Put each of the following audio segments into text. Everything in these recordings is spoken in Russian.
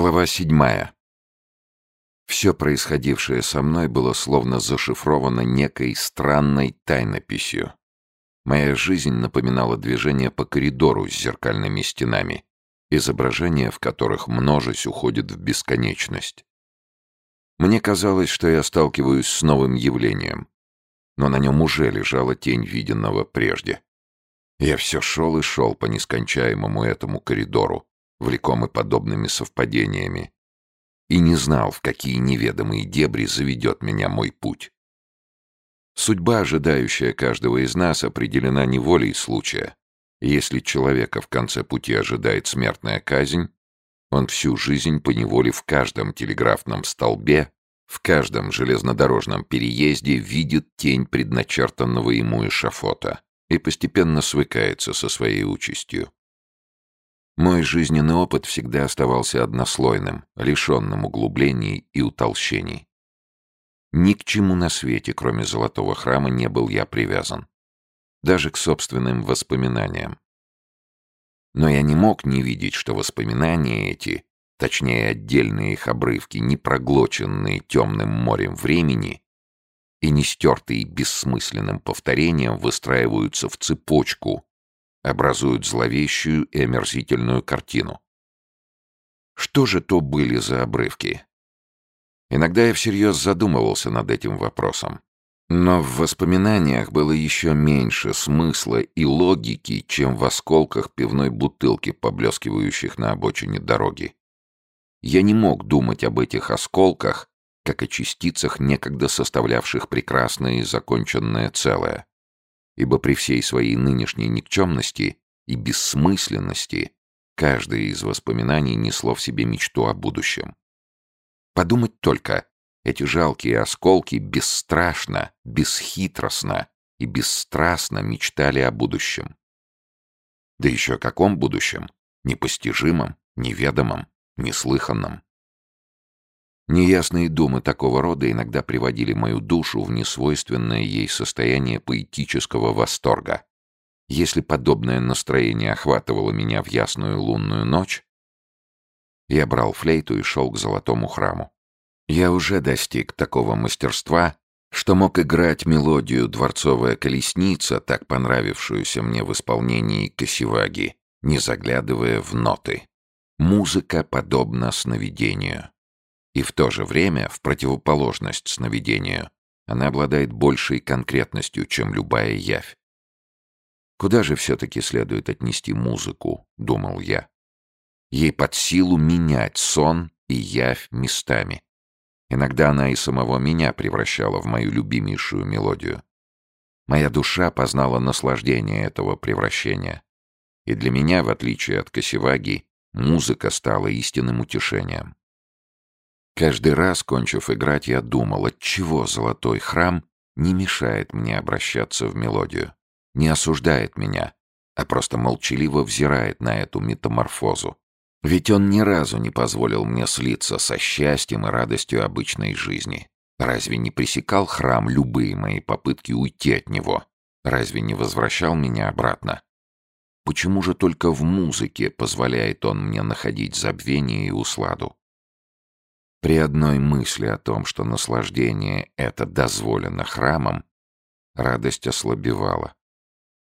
Глава седьмая. Все происходившее со мной было словно зашифровано некой странной тайнописью. Моя жизнь напоминала движение по коридору с зеркальными стенами, изображения в которых множесть уходит в бесконечность. Мне казалось, что я сталкиваюсь с новым явлением, но на нем уже лежала тень виденного прежде. Я все шел и шел по нескончаемому этому коридору, влекомы подобными совпадениями, и не знал, в какие неведомые дебри заведет меня мой путь. Судьба, ожидающая каждого из нас, определена не волей случая. Если человека в конце пути ожидает смертная казнь, он всю жизнь поневоле в каждом телеграфном столбе, в каждом железнодорожном переезде видит тень предначертанного ему эшафота и постепенно свыкается со своей участью. Мой жизненный опыт всегда оставался однослойным, лишенным углублений и утолщений. Ни к чему на свете, кроме Золотого Храма, не был я привязан. Даже к собственным воспоминаниям. Но я не мог не видеть, что воспоминания эти, точнее отдельные их обрывки, не проглоченные темным морем времени и не стертые бессмысленным повторением, выстраиваются в цепочку, образуют зловещую и омерзительную картину. Что же то были за обрывки? Иногда я всерьез задумывался над этим вопросом. Но в воспоминаниях было еще меньше смысла и логики, чем в осколках пивной бутылки, поблескивающих на обочине дороги. Я не мог думать об этих осколках, как о частицах, некогда составлявших прекрасное и законченное целое ибо при всей своей нынешней никчемности и бессмысленности каждое из воспоминаний несло в себе мечту о будущем. Подумать только, эти жалкие осколки бесстрашно, бесхитростно и бесстрастно мечтали о будущем. Да еще о каком будущем? Непостижимом, неведомом, неслыханном. Неясные думы такого рода иногда приводили мою душу в несвойственное ей состояние поэтического восторга. Если подобное настроение охватывало меня в ясную лунную ночь, я брал флейту и шел к золотому храму. Я уже достиг такого мастерства, что мог играть мелодию «Дворцовая колесница», так понравившуюся мне в исполнении Косиваги, не заглядывая в ноты. Музыка подобна сновидению. И в то же время, в противоположность сновидению, она обладает большей конкретностью, чем любая явь. «Куда же все-таки следует отнести музыку?» — думал я. Ей под силу менять сон и явь местами. Иногда она и самого меня превращала в мою любимейшую мелодию. Моя душа познала наслаждение этого превращения. И для меня, в отличие от Косеваги, музыка стала истинным утешением. Каждый раз, кончив играть, я думал, отчего золотой храм не мешает мне обращаться в мелодию, не осуждает меня, а просто молчаливо взирает на эту метаморфозу. Ведь он ни разу не позволил мне слиться со счастьем и радостью обычной жизни. Разве не пресекал храм любые мои попытки уйти от него? Разве не возвращал меня обратно? Почему же только в музыке позволяет он мне находить забвение и усладу? При одной мысли о том, что наслаждение это дозволено храмом, радость ослабевала.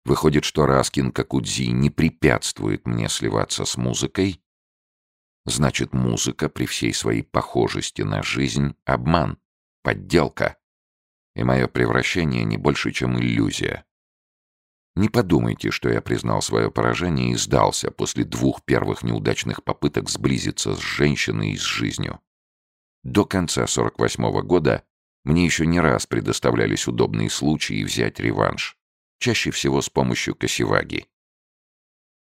Выходит, что Раскин Кокудзи не препятствует мне сливаться с музыкой? Значит, музыка при всей своей похожести на жизнь — обман, подделка. И мое превращение не больше, чем иллюзия. Не подумайте, что я признал свое поражение и сдался после двух первых неудачных попыток сблизиться с женщиной и с жизнью. До конца 48 года мне еще не раз предоставлялись удобные случаи взять реванш, чаще всего с помощью косеваги.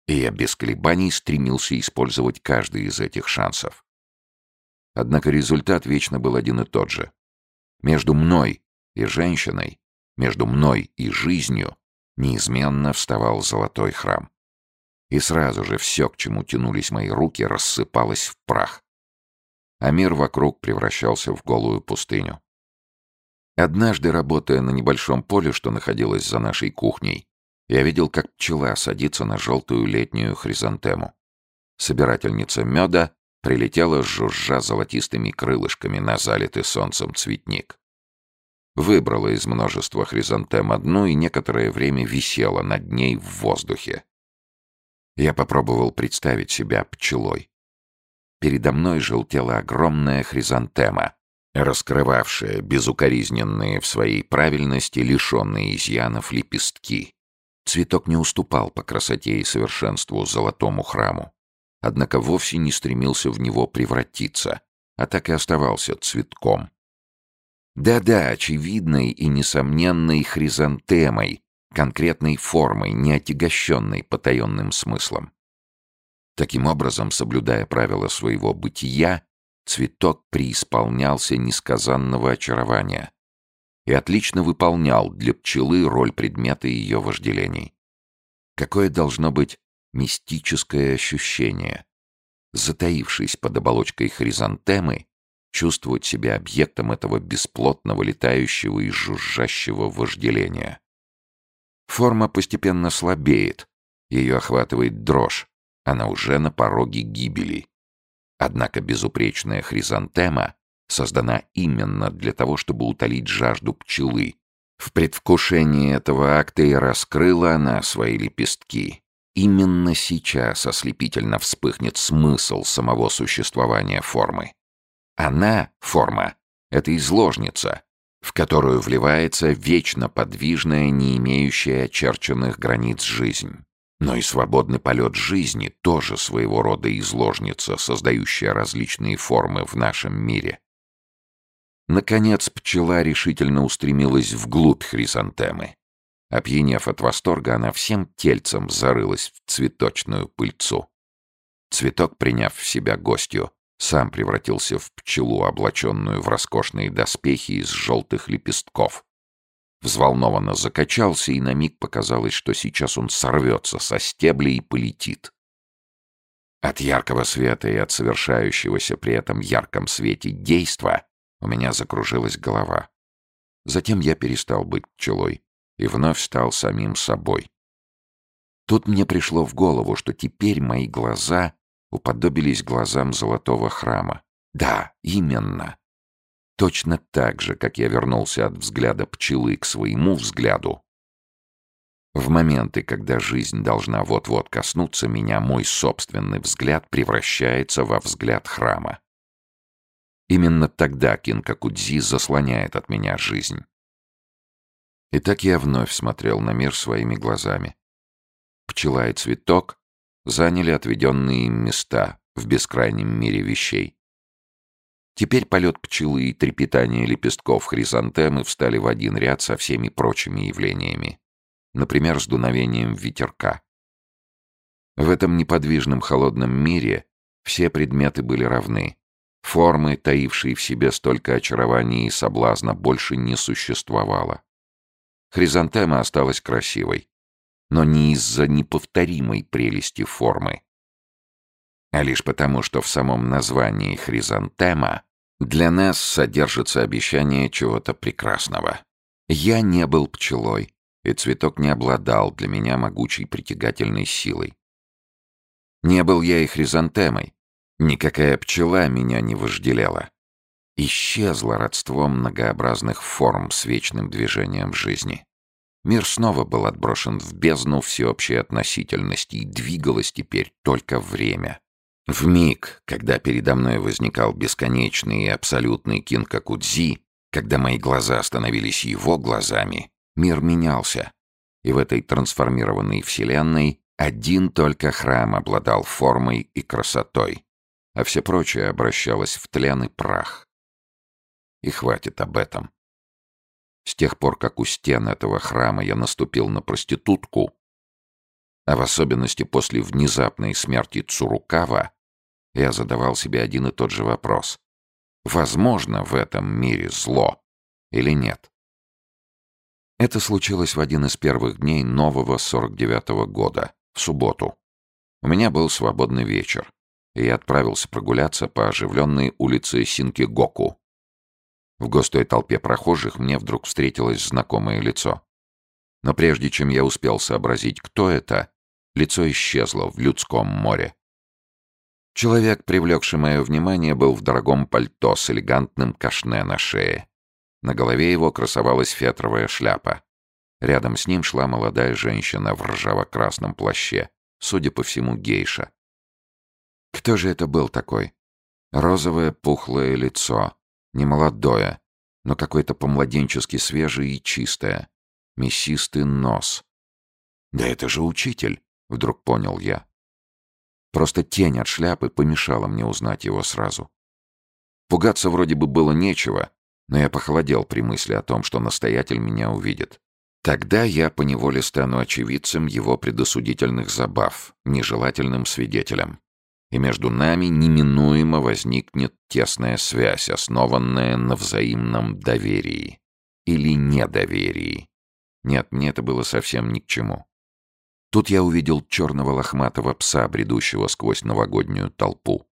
И я без колебаний стремился использовать каждый из этих шансов. Однако результат вечно был один и тот же. Между мной и женщиной, между мной и жизнью неизменно вставал золотой храм. И сразу же все, к чему тянулись мои руки, рассыпалось в прах а мир вокруг превращался в голую пустыню. Однажды, работая на небольшом поле, что находилось за нашей кухней, я видел, как пчела садится на желтую летнюю хризантему. Собирательница меда прилетела жужжа золотистыми крылышками на залитый солнцем цветник. Выбрала из множества хризантем одну и некоторое время висела над ней в воздухе. Я попробовал представить себя пчелой. Передо мной желтела огромная хризантема, раскрывавшая безукоризненные в своей правильности лишенные изъянов лепестки. Цветок не уступал по красоте и совершенству золотому храму, однако вовсе не стремился в него превратиться, а так и оставался цветком. Да-да, очевидной и несомненной хризантемой, конкретной формой, не отягощенной потаенным смыслом. Таким образом, соблюдая правила своего бытия, цветок преисполнялся несказанного очарования и отлично выполнял для пчелы роль предмета ее вожделений. Какое должно быть мистическое ощущение, затаившись под оболочкой хризантемы, чувствовать себя объектом этого бесплотного летающего и жужжащего вожделения. Форма постепенно слабеет, ее охватывает дрожь, она уже на пороге гибели. Однако безупречная хризантема создана именно для того, чтобы утолить жажду пчелы. В предвкушении этого акта и раскрыла она свои лепестки. Именно сейчас ослепительно вспыхнет смысл самого существования формы. Она, форма, — это изложница, в которую вливается вечно подвижная, не имеющая очерченных границ жизнь. Но и свободный полет жизни тоже своего рода изложница, создающая различные формы в нашем мире. Наконец пчела решительно устремилась вглубь хризантемы. Опьянев от восторга, она всем тельцем зарылась в цветочную пыльцу. Цветок, приняв в себя гостью, сам превратился в пчелу, облаченную в роскошные доспехи из желтых лепестков, Взволнованно закачался, и на миг показалось, что сейчас он сорвется со стеблей и полетит. От яркого света и от совершающегося при этом ярком свете действа у меня закружилась голова. Затем я перестал быть пчелой и вновь стал самим собой. Тут мне пришло в голову, что теперь мои глаза уподобились глазам золотого храма. Да, именно точно так же, как я вернулся от взгляда пчелы к своему взгляду. В моменты, когда жизнь должна вот-вот коснуться меня, мой собственный взгляд превращается во взгляд храма. Именно тогда Кинкакудзи заслоняет от меня жизнь. И так я вновь смотрел на мир своими глазами. Пчела и цветок заняли отведенные им места в бескрайнем мире вещей. Теперь полет пчелы и трепетание лепестков хризантемы встали в один ряд со всеми прочими явлениями. Например, с дуновением ветерка. В этом неподвижном холодном мире все предметы были равны. Формы, таившие в себе столько очарования и соблазна, больше не существовало. Хризантема осталась красивой, но не из-за неповторимой прелести формы, а лишь потому, что в самом названии «хризантема» Для нас содержится обещание чего-то прекрасного. Я не был пчелой, и цветок не обладал для меня могучей притягательной силой. Не был я и хризантемой. Никакая пчела меня не вожделела. Исчезло родство многообразных форм с вечным движением жизни. Мир снова был отброшен в бездну всеобщей относительности, и двигалось теперь только время — в миг, когда передо мной возникал бесконечный и абсолютный кинкакудзи, когда мои глаза становились его глазами, мир менялся. И в этой трансформированной вселенной один только храм обладал формой и красотой, а все прочее обращалось в тлен и прах. И хватит об этом. С тех пор, как у стен этого храма я наступил на проститутку, а в особенности после внезапной смерти Цурукава, я задавал себе один и тот же вопрос. Возможно в этом мире зло или нет? Это случилось в один из первых дней нового 49-го года, в субботу. У меня был свободный вечер, и я отправился прогуляться по оживленной улице Синкигоку. В густой толпе прохожих мне вдруг встретилось знакомое лицо. Но прежде чем я успел сообразить, кто это, лицо исчезло в людском море. Человек, привлекший мое внимание, был в дорогом пальто с элегантным кашне на шее. На голове его красовалась фетровая шляпа. Рядом с ним шла молодая женщина в ржаво-красном плаще, судя по всему, гейша. Кто же это был такой? Розовое пухлое лицо, немолодое, но какое-то помладенчески свежее и чистое, мясистый нос. «Да это же учитель!» — вдруг понял я. Просто тень от шляпы помешала мне узнать его сразу. Пугаться вроде бы было нечего, но я похолодел при мысли о том, что настоятель меня увидит. Тогда я поневоле стану очевидцем его предосудительных забав, нежелательным свидетелем. И между нами неминуемо возникнет тесная связь, основанная на взаимном доверии. Или недоверии. Нет, мне это было совсем ни к чему. Тут я увидел черного лохматого пса, бредущего сквозь новогоднюю толпу.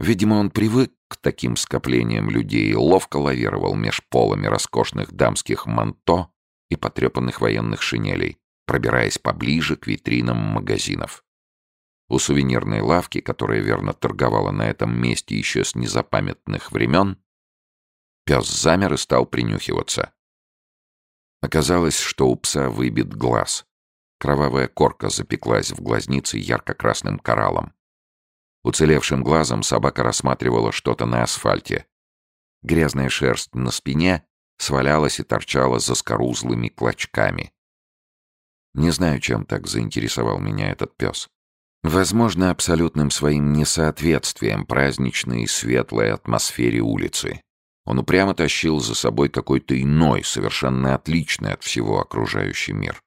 Видимо, он привык к таким скоплениям людей и ловко лавировал меж полами роскошных дамских манто и потрепанных военных шинелей, пробираясь поближе к витринам магазинов. У сувенирной лавки, которая верно торговала на этом месте еще с незапамятных времен, пес замер и стал принюхиваться. Оказалось, что у пса выбит глаз. Кровавая корка запеклась в глазнице ярко-красным кораллом. Уцелевшим глазом собака рассматривала что-то на асфальте. Грязная шерсть на спине свалялась и торчала за скорузлыми клочками. Не знаю, чем так заинтересовал меня этот пес. Возможно, абсолютным своим несоответствием праздничной и светлой атмосфере улицы. Он упрямо тащил за собой какой-то иной, совершенно отличный от всего окружающий мир.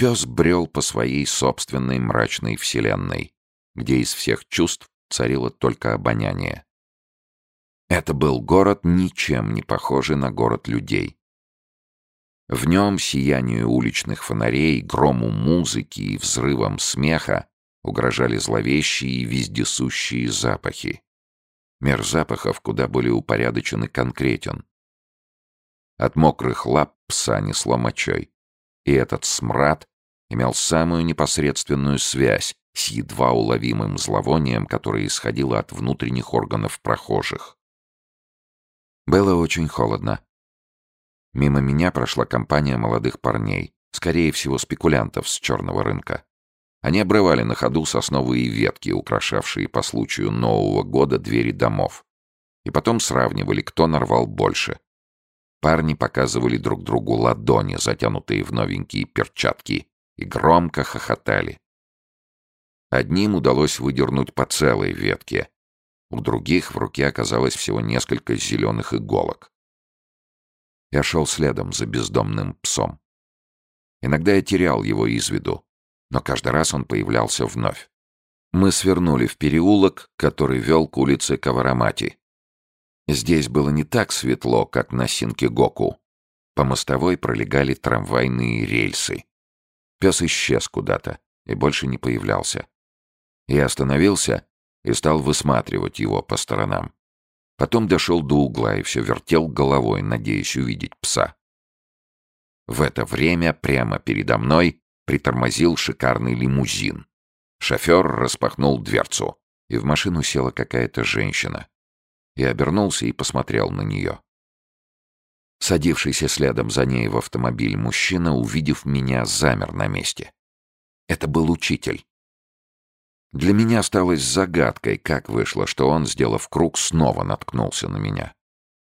Пес брел по своей собственной мрачной вселенной, где из всех чувств царило только обоняние. Это был город, ничем не похожий на город людей. В нем сиянию уличных фонарей, грому музыки и взрывам смеха угрожали зловещие и вездесущие запахи. Мир запахов куда более упорядочен и конкретен. От мокрых лап пса несло мочой, и этот смрад имел самую непосредственную связь с едва уловимым зловонием, которое исходило от внутренних органов прохожих. Было очень холодно. Мимо меня прошла компания молодых парней, скорее всего, спекулянтов с черного рынка. Они обрывали на ходу сосновые ветки, украшавшие по случаю Нового года двери домов. И потом сравнивали, кто нарвал больше. Парни показывали друг другу ладони, затянутые в новенькие перчатки, и громко хохотали. Одним удалось выдернуть по целой ветке, у других в руке оказалось всего несколько зеленых иголок. Я шел следом за бездомным псом. Иногда я терял его из виду, но каждый раз он появлялся вновь. Мы свернули в переулок, который вел к улице Каварамати. Здесь было не так светло, как на Синкигоку. По мостовой пролегали трамвайные рельсы. Пес исчез куда-то и больше не появлялся. Я остановился и стал высматривать его по сторонам. Потом дошел до угла и все вертел головой, надеясь увидеть пса. В это время прямо передо мной притормозил шикарный лимузин. Шофер распахнул дверцу, и в машину села какая-то женщина. Я обернулся и посмотрел на нее. Садившийся следом за ней в автомобиль мужчина, увидев меня, замер на месте. Это был учитель. Для меня осталось загадкой, как вышло, что он, сделав круг, снова наткнулся на меня.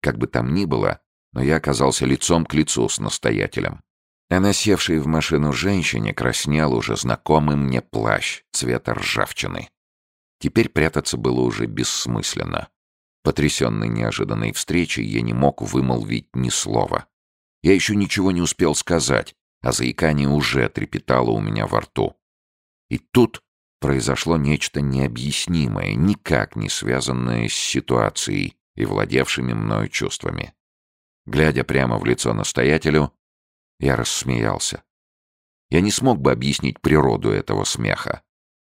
Как бы там ни было, но я оказался лицом к лицу с настоятелем. А севшей в машину женщине, краснел уже знакомый мне плащ цвета ржавчины. Теперь прятаться было уже бессмысленно. Потрясенный неожиданной встречей, я не мог вымолвить ни слова. Я еще ничего не успел сказать, а заикание уже трепетало у меня во рту. И тут произошло нечто необъяснимое, никак не связанное с ситуацией и владевшими мною чувствами. Глядя прямо в лицо настоятелю, я рассмеялся. Я не смог бы объяснить природу этого смеха,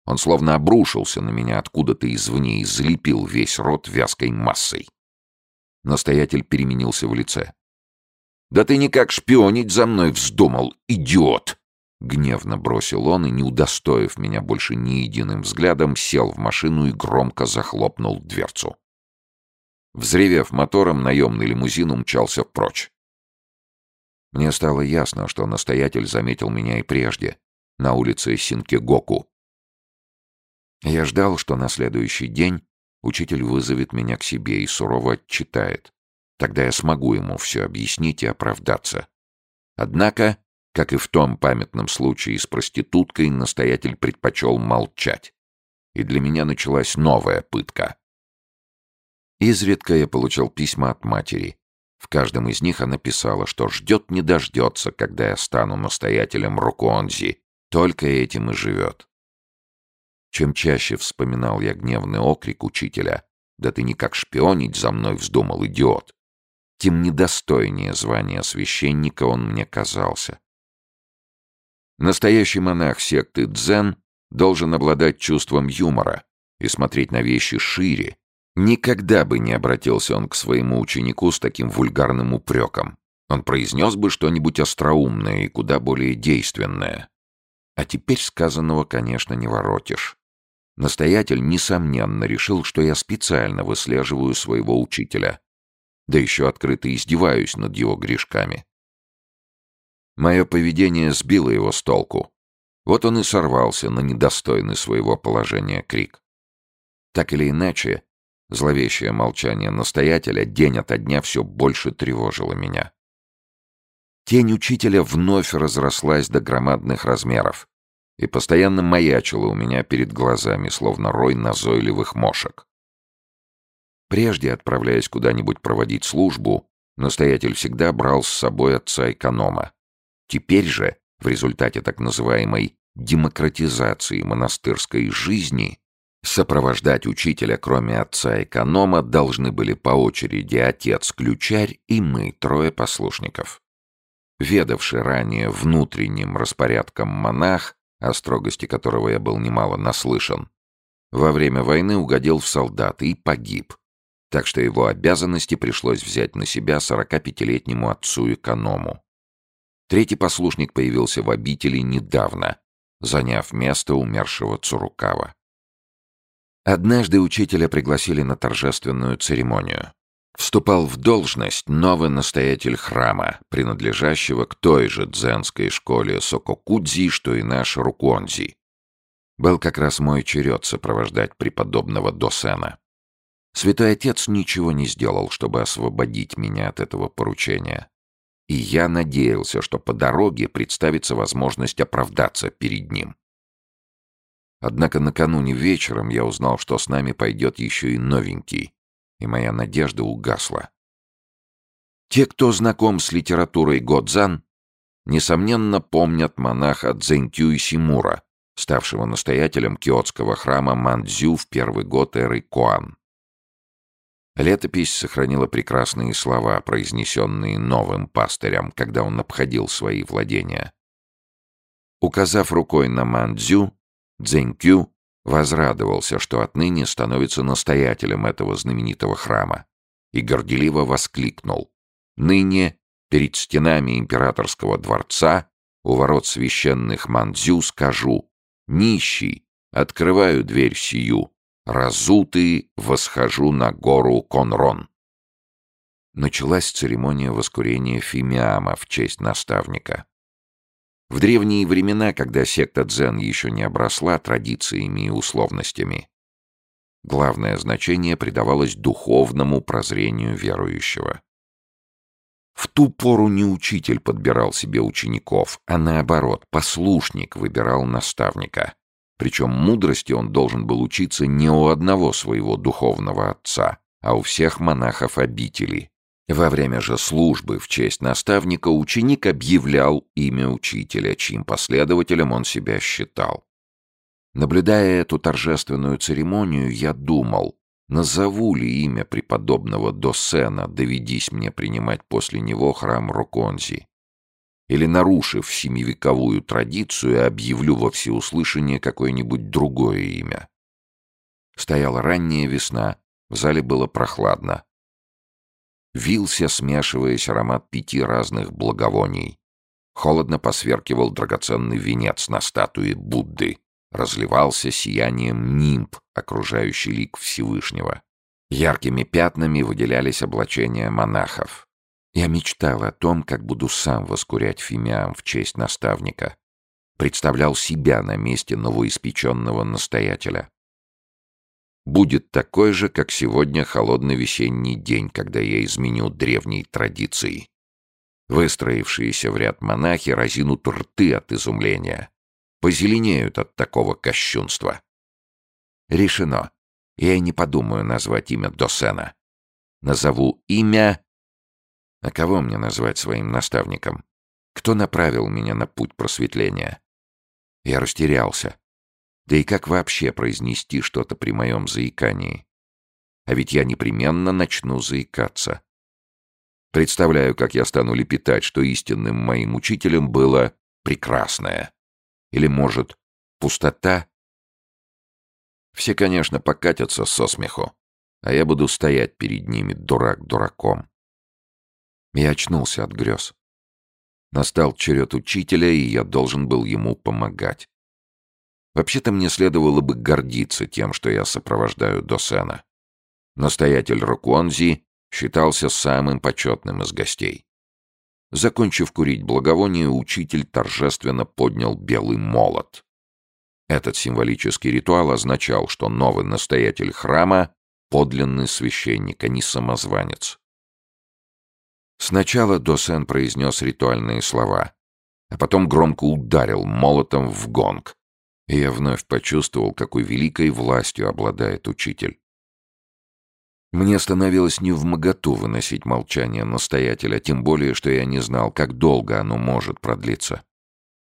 он словно обрушился на меня откуда-то извне и залепил весь рот вязкой массой. Настоятель переменился в лице. «Да ты никак шпионить за мной вздумал, идиот!» Гневно бросил он и, не удостоив меня больше ни единым взглядом, сел в машину и громко захлопнул дверцу. Взревев мотором, наемный лимузин умчался прочь. Мне стало ясно, что настоятель заметил меня и прежде, на улице Синкегоку, я ждал, что на следующий день учитель вызовет меня к себе и сурово отчитает. Тогда я смогу ему все объяснить и оправдаться. Однако, как и в том памятном случае с проституткой, настоятель предпочел молчать. И для меня началась новая пытка. Изредка я получал письма от матери. В каждом из них она писала, что ждет не дождется, когда я стану настоятелем Руконзи. Только этим и живет. Чем чаще вспоминал я гневный окрик учителя «Да ты никак шпионить за мной вздумал, идиот!» тем недостойнее звания священника он мне казался. Настоящий монах секты дзен должен обладать чувством юмора и смотреть на вещи шире. Никогда бы не обратился он к своему ученику с таким вульгарным упреком. Он произнес бы что-нибудь остроумное и куда более действенное. А теперь сказанного, конечно, не воротишь. Настоятель, несомненно, решил, что я специально выслеживаю своего учителя. Да еще открыто издеваюсь над его грешками. Мое поведение сбило его с толку. Вот он и сорвался на недостойный своего положения крик. Так или иначе, зловещее молчание настоятеля день ото дня все больше тревожило меня. Тень учителя вновь разрослась до громадных размеров и постоянно маячила у меня перед глазами, словно рой назойливых мошек. Прежде, отправляясь куда-нибудь проводить службу, настоятель всегда брал с собой отца-эконома. Теперь же, в результате так называемой демократизации монастырской жизни, сопровождать учителя, кроме отца-эконома, должны были по очереди отец-ключарь и мы, трое послушников ведавший ранее внутренним распорядком монах, о строгости которого я был немало наслышан, во время войны угодил в солдаты и погиб, так что его обязанности пришлось взять на себя 45-летнему отцу-эконому. Третий послушник появился в обители недавно, заняв место умершего Цурукава. Однажды учителя пригласили на торжественную церемонию вступал в должность новый настоятель храма, принадлежащего к той же дзенской школе Сококудзи, что и наш Руконзи. Был как раз мой черед сопровождать преподобного Досена. Святой Отец ничего не сделал, чтобы освободить меня от этого поручения. И я надеялся, что по дороге представится возможность оправдаться перед ним. Однако накануне вечером я узнал, что с нами пойдет еще и новенький, и моя надежда угасла. Те, кто знаком с литературой Годзан, несомненно помнят монаха Цзэнтю и Симура, ставшего настоятелем киотского храма Мандзю в первый год эры Коан. Летопись сохранила прекрасные слова, произнесенные новым пастырем, когда он обходил свои владения. Указав рукой на Мандзю, Цзэнькю возрадовался, что отныне становится настоятелем этого знаменитого храма, и горделиво воскликнул. «Ныне перед стенами императорского дворца, у ворот священных Мандзю, скажу, нищий, открываю дверь сию, разутый восхожу на гору Конрон». Началась церемония воскурения Фимиама в честь наставника. В древние времена, когда секта дзен еще не обросла традициями и условностями, главное значение придавалось духовному прозрению верующего. В ту пору не учитель подбирал себе учеников, а наоборот, послушник выбирал наставника. Причем мудрости он должен был учиться не у одного своего духовного отца, а у всех монахов обители, во время же службы в честь наставника ученик объявлял имя учителя, чьим последователем он себя считал. Наблюдая эту торжественную церемонию, я думал, назову ли имя преподобного Досена, доведись мне принимать после него храм Роконзи, или, нарушив семивековую традицию, объявлю во всеуслышание какое-нибудь другое имя. Стояла ранняя весна, в зале было прохладно вился, смешиваясь аромат пяти разных благовоний. Холодно посверкивал драгоценный венец на статуе Будды. Разливался сиянием нимб, окружающий лик Всевышнего. Яркими пятнами выделялись облачения монахов. Я мечтал о том, как буду сам воскурять фимиам в честь наставника. Представлял себя на месте новоиспеченного настоятеля будет такой же, как сегодня холодный весенний день, когда я изменю древней традиции. Выстроившиеся в ряд монахи разинут рты от изумления, позеленеют от такого кощунства. Решено. Я не подумаю назвать имя Досена. Назову имя... А кого мне назвать своим наставником? Кто направил меня на путь просветления? Я растерялся. Да и как вообще произнести что-то при моем заикании? А ведь я непременно начну заикаться. Представляю, как я стану лепетать, что истинным моим учителем было прекрасное. Или, может, пустота? Все, конечно, покатятся со смеху, а я буду стоять перед ними, дурак дураком. Я очнулся от грез. Настал черед учителя, и я должен был ему помогать. Вообще-то мне следовало бы гордиться тем, что я сопровождаю Досена. Настоятель Руконзи считался самым почетным из гостей. Закончив курить благовоние, учитель торжественно поднял белый молот. Этот символический ритуал означал, что новый настоятель храма — подлинный священник, а не самозванец. Сначала Досен произнес ритуальные слова, а потом громко ударил молотом в гонг, и я вновь почувствовал, какой великой властью обладает учитель. Мне становилось невмоготу выносить молчание настоятеля, тем более, что я не знал, как долго оно может продлиться.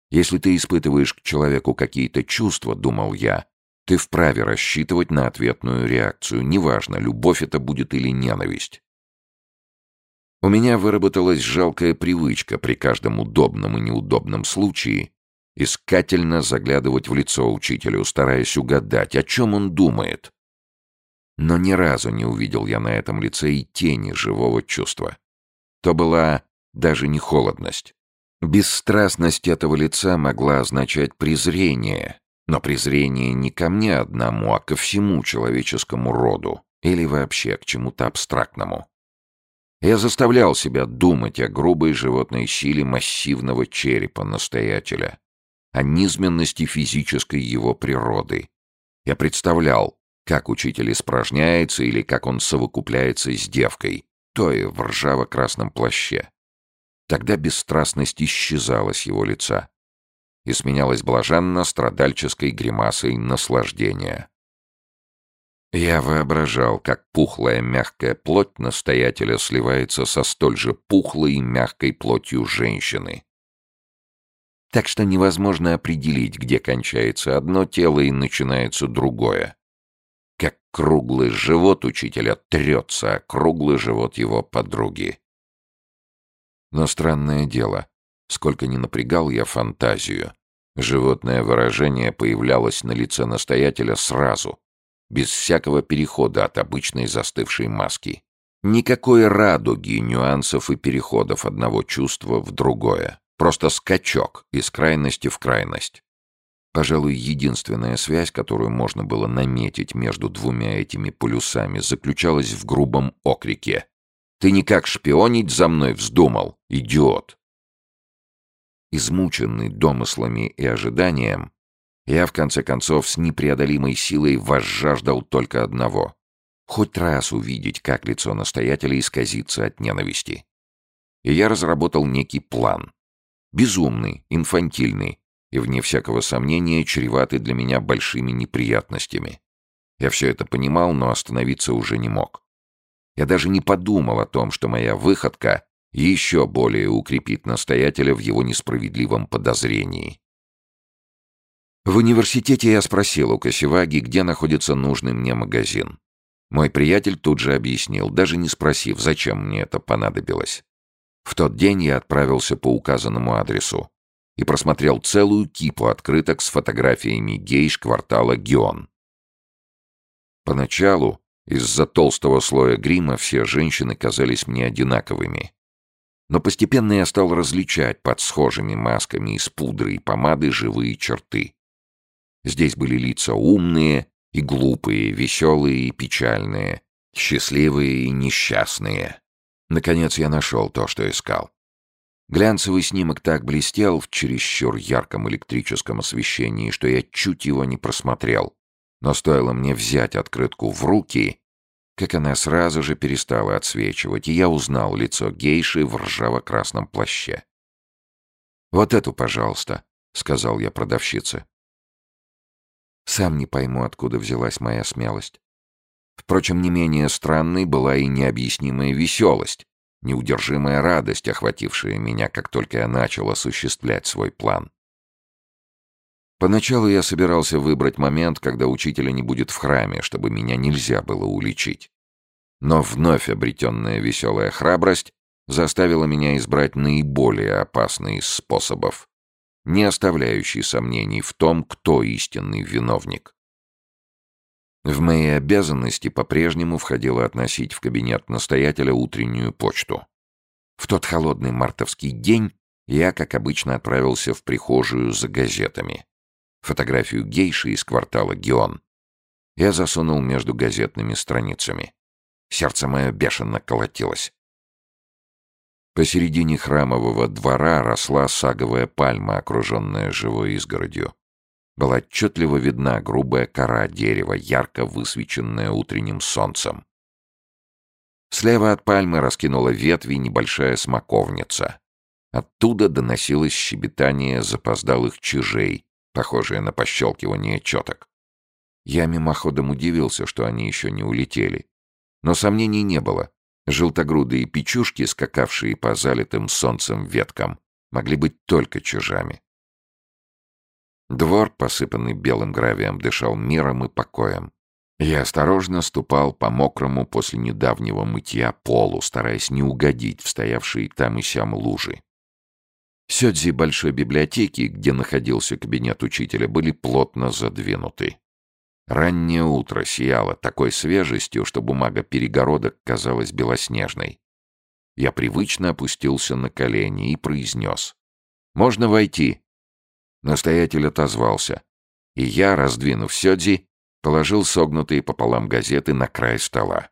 Если ты испытываешь к человеку какие-то чувства, думал я, ты вправе рассчитывать на ответную реакцию, неважно, любовь это будет или ненависть. У меня выработалась жалкая привычка при каждом удобном и неудобном случае искательно заглядывать в лицо учителю, стараясь угадать, о чем он думает. Но ни разу не увидел я на этом лице и тени живого чувства. То была даже не холодность. Бесстрастность этого лица могла означать презрение, но презрение не ко мне одному, а ко всему человеческому роду или вообще к чему-то абстрактному. Я заставлял себя думать о грубой животной силе массивного черепа настоятеля, о низменности физической его природы. Я представлял, как учитель испражняется или как он совокупляется с девкой, то и в ржаво-красном плаще. Тогда бесстрастность исчезала с его лица и сменялась блаженно-страдальческой гримасой наслаждения. Я воображал, как пухлая мягкая плоть настоятеля сливается со столь же пухлой и мягкой плотью женщины так что невозможно определить, где кончается одно тело и начинается другое. Как круглый живот учителя трется, а круглый живот его подруги. Но странное дело, сколько ни напрягал я фантазию, животное выражение появлялось на лице настоятеля сразу, без всякого перехода от обычной застывшей маски. Никакой радуги, нюансов и переходов одного чувства в другое. Просто скачок из крайности в крайность. Пожалуй, единственная связь, которую можно было наметить между двумя этими полюсами, заключалась в грубом окрике. «Ты никак шпионить за мной вздумал, идиот!» Измученный домыслами и ожиданием, я, в конце концов, с непреодолимой силой возжаждал только одного — хоть раз увидеть, как лицо настоятеля исказится от ненависти. И я разработал некий план — безумный, инфантильный и, вне всякого сомнения, чреватый для меня большими неприятностями. Я все это понимал, но остановиться уже не мог. Я даже не подумал о том, что моя выходка еще более укрепит настоятеля в его несправедливом подозрении. В университете я спросил у Косеваги, где находится нужный мне магазин. Мой приятель тут же объяснил, даже не спросив, зачем мне это понадобилось. В тот день я отправился по указанному адресу и просмотрел целую кипу открыток с фотографиями гейш квартала Гион. Поначалу из-за толстого слоя грима все женщины казались мне одинаковыми. Но постепенно я стал различать под схожими масками из пудры и помады живые черты. Здесь были лица умные и глупые, веселые и печальные, счастливые и несчастные, Наконец я нашел то, что искал. Глянцевый снимок так блестел в чересчур ярком электрическом освещении, что я чуть его не просмотрел. Но стоило мне взять открытку в руки, как она сразу же перестала отсвечивать, и я узнал лицо гейши в ржаво-красном плаще. «Вот эту, пожалуйста», — сказал я продавщице. Сам не пойму, откуда взялась моя смелость. Впрочем, не менее странной была и необъяснимая веселость, неудержимая радость, охватившая меня, как только я начал осуществлять свой план. Поначалу я собирался выбрать момент, когда учителя не будет в храме, чтобы меня нельзя было уличить. Но вновь обретенная веселая храбрость заставила меня избрать наиболее опасный из способов, не оставляющий сомнений в том, кто истинный виновник. В мои обязанности по-прежнему входило относить в кабинет настоятеля утреннюю почту. В тот холодный мартовский день я, как обычно, отправился в прихожую за газетами. Фотографию гейши из квартала Геон я засунул между газетными страницами. Сердце мое бешено колотилось. Посередине храмового двора росла саговая пальма, окруженная живой изгородью была отчетливо видна грубая кора дерева, ярко высвеченная утренним солнцем. Слева от пальмы раскинула ветви небольшая смоковница. Оттуда доносилось щебетание запоздалых чижей, похожее на пощелкивание четок. Я мимоходом удивился, что они еще не улетели. Но сомнений не было. Желтогрудые печушки, скакавшие по залитым солнцем веткам, могли быть только чужами. Двор, посыпанный белым гравием, дышал миром и покоем. Я осторожно ступал по мокрому после недавнего мытья полу, стараясь не угодить в стоявшие там и сям лужи. Сёдзи большой библиотеки, где находился кабинет учителя, были плотно задвинуты. Раннее утро сияло такой свежестью, что бумага перегородок казалась белоснежной. Я привычно опустился на колени и произнес. «Можно войти?» Настоятель отозвался, и я, раздвинув сёдзи, положил согнутые пополам газеты на край стола.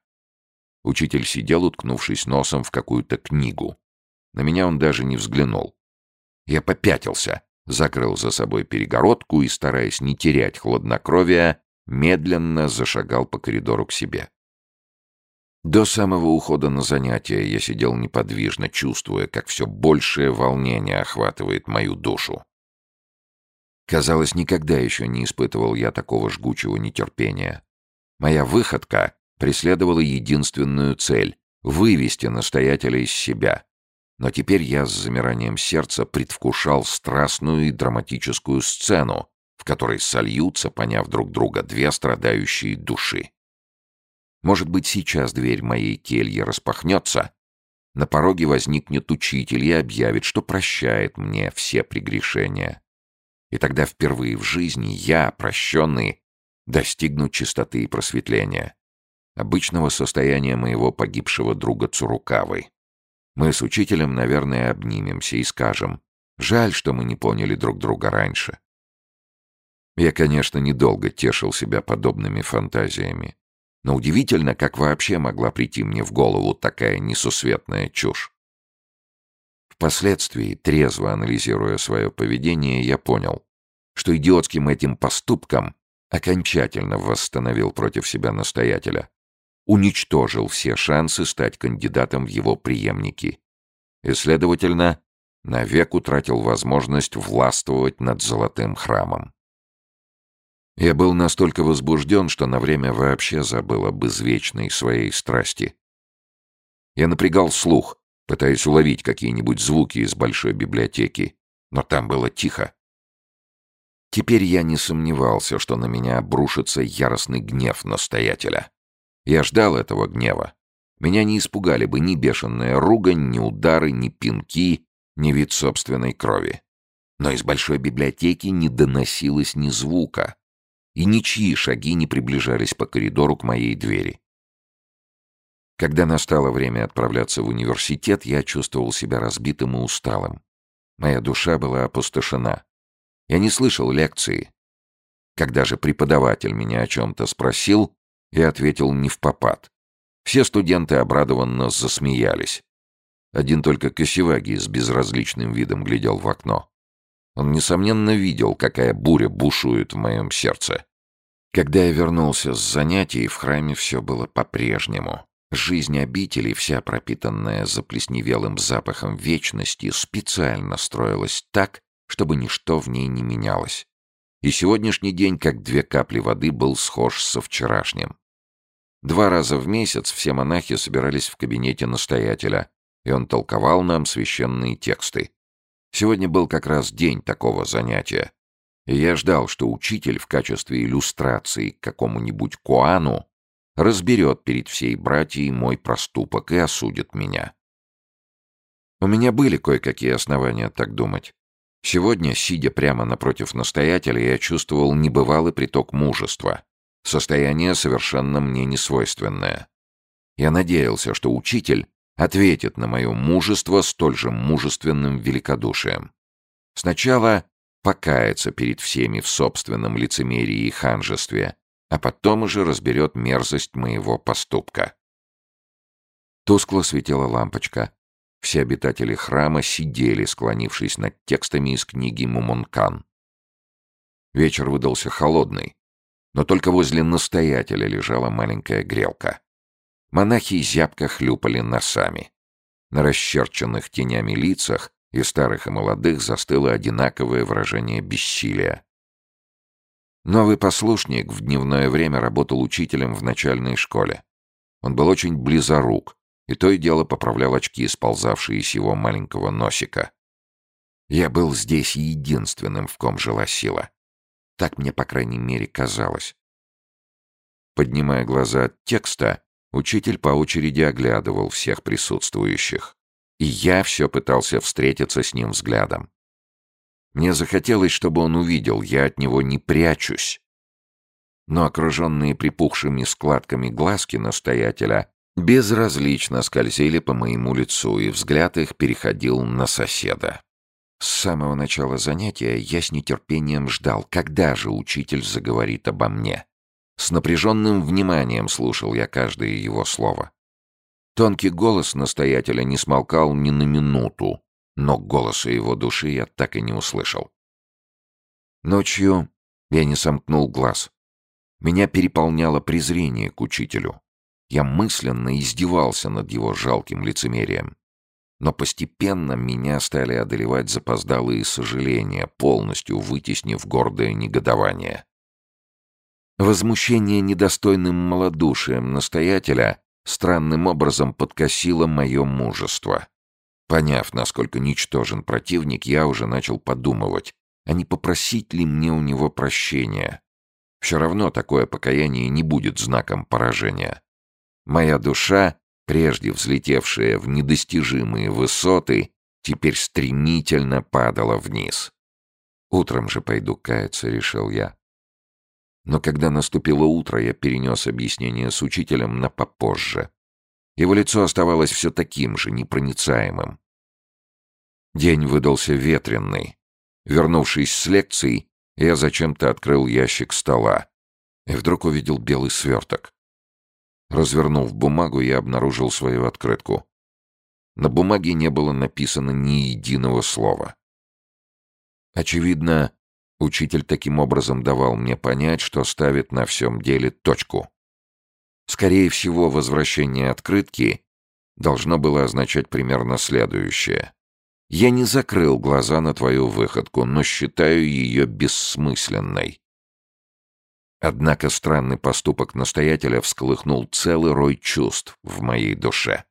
Учитель сидел, уткнувшись носом в какую-то книгу. На меня он даже не взглянул. Я попятился, закрыл за собой перегородку и, стараясь не терять хладнокровия, медленно зашагал по коридору к себе. До самого ухода на занятия я сидел неподвижно, чувствуя, как все большее волнение охватывает мою душу. Казалось, никогда еще не испытывал я такого жгучего нетерпения. Моя выходка преследовала единственную цель — вывести настоятеля из себя. Но теперь я с замиранием сердца предвкушал страстную и драматическую сцену, в которой сольются, поняв друг друга, две страдающие души. Может быть, сейчас дверь моей кельи распахнется, на пороге возникнет учитель и объявит, что прощает мне все прегрешения. И тогда впервые в жизни я, прощенный, достигну чистоты и просветления, обычного состояния моего погибшего друга Цурукавы. Мы с учителем, наверное, обнимемся и скажем, жаль, что мы не поняли друг друга раньше. Я, конечно, недолго тешил себя подобными фантазиями. Но удивительно, как вообще могла прийти мне в голову такая несусветная чушь. Впоследствии, трезво анализируя свое поведение, я понял, что идиотским этим поступком окончательно восстановил против себя настоятеля, уничтожил все шансы стать кандидатом в его преемники и, следовательно, навек утратил возможность властвовать над золотым храмом. Я был настолько возбужден, что на время вообще забыл об извечной своей страсти. Я напрягал слух, пытаясь уловить какие-нибудь звуки из большой библиотеки, но там было тихо. Теперь я не сомневался, что на меня обрушится яростный гнев настоятеля. Я ждал этого гнева. Меня не испугали бы ни бешеная ругань, ни удары, ни пинки, ни вид собственной крови. Но из большой библиотеки не доносилось ни звука, и ничьи шаги не приближались по коридору к моей двери. Когда настало время отправляться в университет, я чувствовал себя разбитым и усталым. Моя душа была опустошена. Я не слышал лекции. Когда же преподаватель меня о чем-то спросил, я ответил не в попад. Все студенты обрадованно засмеялись. Один только Косеваги с безразличным видом глядел в окно. Он, несомненно, видел, какая буря бушует в моем сердце. Когда я вернулся с занятий, в храме все было по-прежнему. Жизнь обители, вся пропитанная заплесневелым запахом вечности, специально строилась так, чтобы ничто в ней не менялось. И сегодняшний день, как две капли воды, был схож со вчерашним. Два раза в месяц все монахи собирались в кабинете настоятеля, и он толковал нам священные тексты. Сегодня был как раз день такого занятия, и я ждал, что учитель в качестве иллюстрации к какому-нибудь куану разберет перед всей братьей мой проступок и осудит меня. У меня были кое-какие основания так думать. Сегодня, сидя прямо напротив настоятеля, я чувствовал небывалый приток мужества, состояние совершенно мне несвойственное. Я надеялся, что учитель ответит на мое мужество столь же мужественным великодушием. Сначала покается перед всеми в собственном лицемерии и ханжестве, а потом уже разберет мерзость моего поступка. Тускло светила лампочка. Все обитатели храма сидели, склонившись над текстами из книги Мумонкан. Вечер выдался холодный, но только возле настоятеля лежала маленькая грелка. Монахи зябко хлюпали носами. На расчерченных тенями лицах и старых и молодых застыло одинаковое выражение бессилия. Новый послушник в дневное время работал учителем в начальной школе. Он был очень близорук, и то и дело поправлял очки, сползавшие с его маленького носика. Я был здесь единственным, в ком жила сила. Так мне, по крайней мере, казалось. Поднимая глаза от текста, учитель по очереди оглядывал всех присутствующих. И я все пытался встретиться с ним взглядом. Мне захотелось, чтобы он увидел, я от него не прячусь. Но окруженные припухшими складками глазки настоятеля безразлично скользили по моему лицу, и взгляд их переходил на соседа. С самого начала занятия я с нетерпением ждал, когда же учитель заговорит обо мне. С напряженным вниманием слушал я каждое его слово. Тонкий голос настоятеля не смолкал ни на минуту, но голоса его души я так и не услышал. Ночью я не сомкнул глаз. Меня переполняло презрение к учителю. Я мысленно издевался над его жалким лицемерием. Но постепенно меня стали одолевать запоздалые сожаления, полностью вытеснив гордое негодование. Возмущение недостойным малодушием настоятеля странным образом подкосило мое мужество. Поняв, насколько ничтожен противник, я уже начал подумывать, а не попросить ли мне у него прощения. Все равно такое покаяние не будет знаком поражения. Моя душа, прежде взлетевшая в недостижимые высоты, теперь стремительно падала вниз. «Утром же пойду каяться», — решил я. Но когда наступило утро, я перенес объяснение с учителем на попозже. Его лицо оставалось все таким же, непроницаемым. День выдался ветренный. Вернувшись с лекций, я зачем-то открыл ящик стола и вдруг увидел белый сверток развернув бумагу, я обнаружил свою открытку. На бумаге не было написано ни единого слова. Очевидно, учитель таким образом давал мне понять, что ставит на всем деле точку. Скорее всего, возвращение открытки должно было означать примерно следующее. Я не закрыл глаза на твою выходку, но считаю ее бессмысленной. Однако странный поступок настоятеля всколыхнул целый рой чувств в моей душе.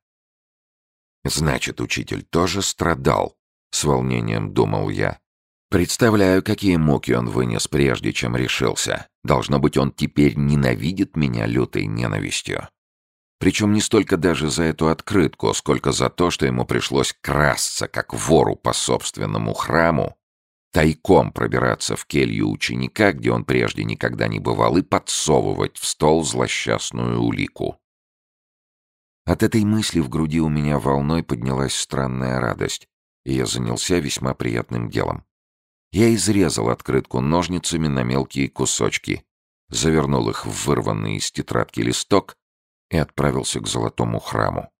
«Значит, учитель тоже страдал», — с волнением думал я. «Представляю, какие муки он вынес, прежде чем решился. Должно быть, он теперь ненавидит меня лютой ненавистью. Причем не столько даже за эту открытку, сколько за то, что ему пришлось красться, как вору по собственному храму, тайком пробираться в келью ученика, где он прежде никогда не бывал, и подсовывать в стол злосчастную улику. От этой мысли в груди у меня волной поднялась странная радость, и я занялся весьма приятным делом. Я изрезал открытку ножницами на мелкие кусочки, завернул их в вырванный из тетрадки листок и отправился к золотому храму.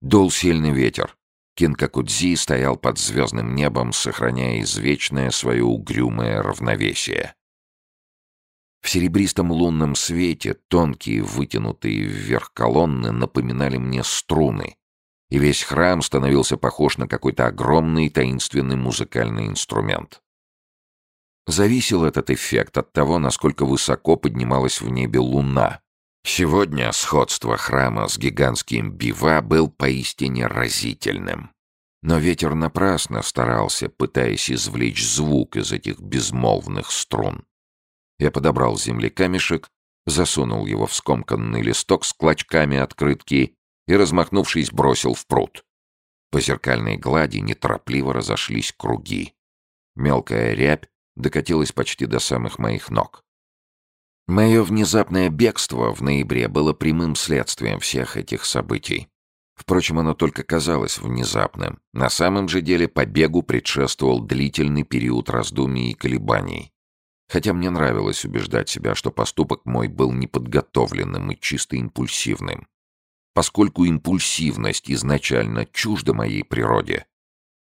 Дул сильный ветер, Кинкакудзи стоял под звездным небом, сохраняя извечное свое угрюмое равновесие. В серебристом лунном свете тонкие, вытянутые вверх колонны напоминали мне струны, и весь храм становился похож на какой-то огромный таинственный музыкальный инструмент. Зависел этот эффект от того, насколько высоко поднималась в небе луна, Сегодня сходство храма с гигантским бива был поистине разительным. Но ветер напрасно старался, пытаясь извлечь звук из этих безмолвных струн. Я подобрал земли камешек, засунул его в скомканный листок с клочками открытки и, размахнувшись, бросил в пруд. По зеркальной глади неторопливо разошлись круги. Мелкая рябь докатилась почти до самых моих ног. Мое внезапное бегство в ноябре было прямым следствием всех этих событий. Впрочем, оно только казалось внезапным. На самом же деле побегу предшествовал длительный период раздумий и колебаний. Хотя мне нравилось убеждать себя, что поступок мой был неподготовленным и чисто импульсивным. Поскольку импульсивность изначально чужда моей природе,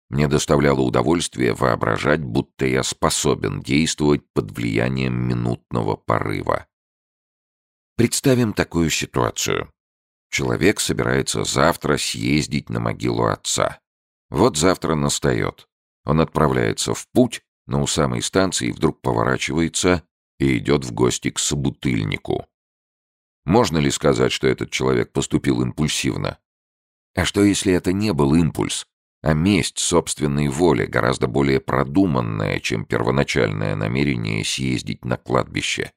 мне доставляло удовольствие воображать, будто я способен действовать под влиянием минутного порыва. Представим такую ситуацию. Человек собирается завтра съездить на могилу отца. Вот завтра настает. Он отправляется в путь, но у самой станции вдруг поворачивается и идет в гости к собутыльнику. Можно ли сказать, что этот человек поступил импульсивно? А что, если это не был импульс, а месть собственной воли гораздо более продуманная, чем первоначальное намерение съездить на кладбище.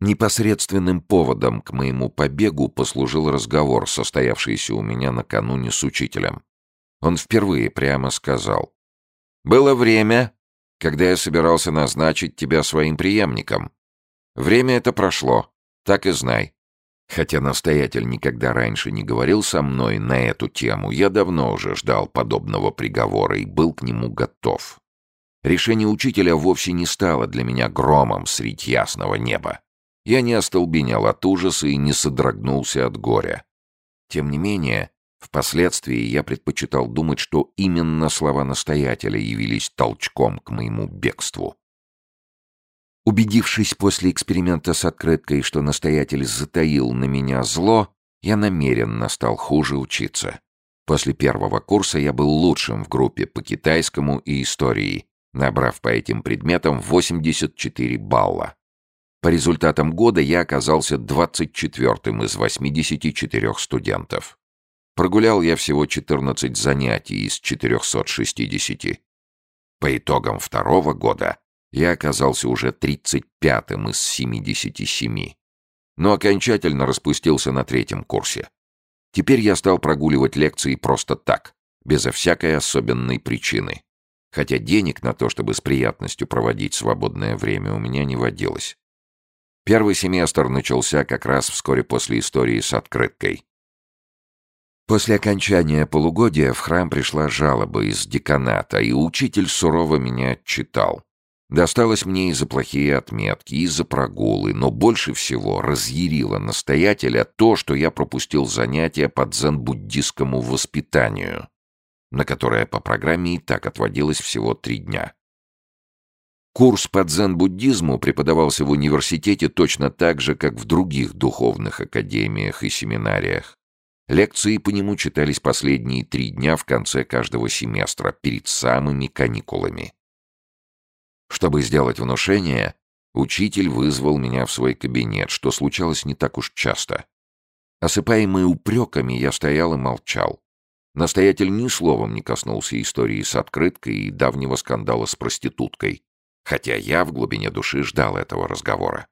Непосредственным поводом к моему побегу послужил разговор, состоявшийся у меня накануне с учителем. Он впервые прямо сказал. «Было время, когда я собирался назначить тебя своим преемником. Время это прошло, так и знай. Хотя настоятель никогда раньше не говорил со мной на эту тему, я давно уже ждал подобного приговора и был к нему готов. Решение учителя вовсе не стало для меня громом средь ясного неба. Я не остолбенел от ужаса и не содрогнулся от горя. Тем не менее, впоследствии я предпочитал думать, что именно слова настоятеля явились толчком к моему бегству. Убедившись после эксперимента с открыткой, что настоятель затаил на меня зло, я намеренно стал хуже учиться. После первого курса я был лучшим в группе по китайскому и истории, набрав по этим предметам 84 балла. По результатам года я оказался 24-м из 84 студентов. Прогулял я всего 14 занятий из 460. По итогам второго года я оказался уже 35-м из 77. Но окончательно распустился на третьем курсе. Теперь я стал прогуливать лекции просто так, безо всякой особенной причины. Хотя денег на то, чтобы с приятностью проводить свободное время, у меня не водилось. Первый семестр начался как раз вскоре после истории с открыткой. После окончания полугодия в храм пришла жалоба из деканата, и учитель сурово меня отчитал. Досталось мне и за плохие отметки, и за прогулы, но больше всего разъярило настоятеля то, что я пропустил занятия по дзен-буддистскому воспитанию, на которое по программе и так отводилось всего три дня. Курс по дзен-буддизму преподавался в университете точно так же, как в других духовных академиях и семинариях. Лекции по нему читались последние три дня в конце каждого семестра, перед самыми каникулами. Чтобы сделать внушение, учитель вызвал меня в свой кабинет, что случалось не так уж часто. Осыпаемый упреками, я стоял и молчал. Настоятель ни словом не коснулся истории с открыткой и давнего скандала с проституткой, хотя я в глубине души ждал этого разговора.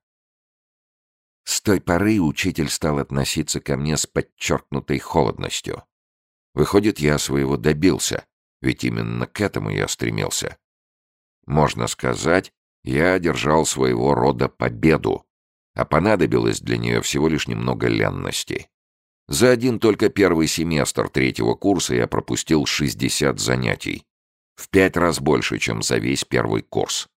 С той поры учитель стал относиться ко мне с подчеркнутой холодностью. Выходит, я своего добился, ведь именно к этому я стремился. Можно сказать, я одержал своего рода победу, а понадобилось для нее всего лишь немного ленности. За один только первый семестр третьего курса я пропустил 60 занятий. В пять раз больше, чем за весь первый курс.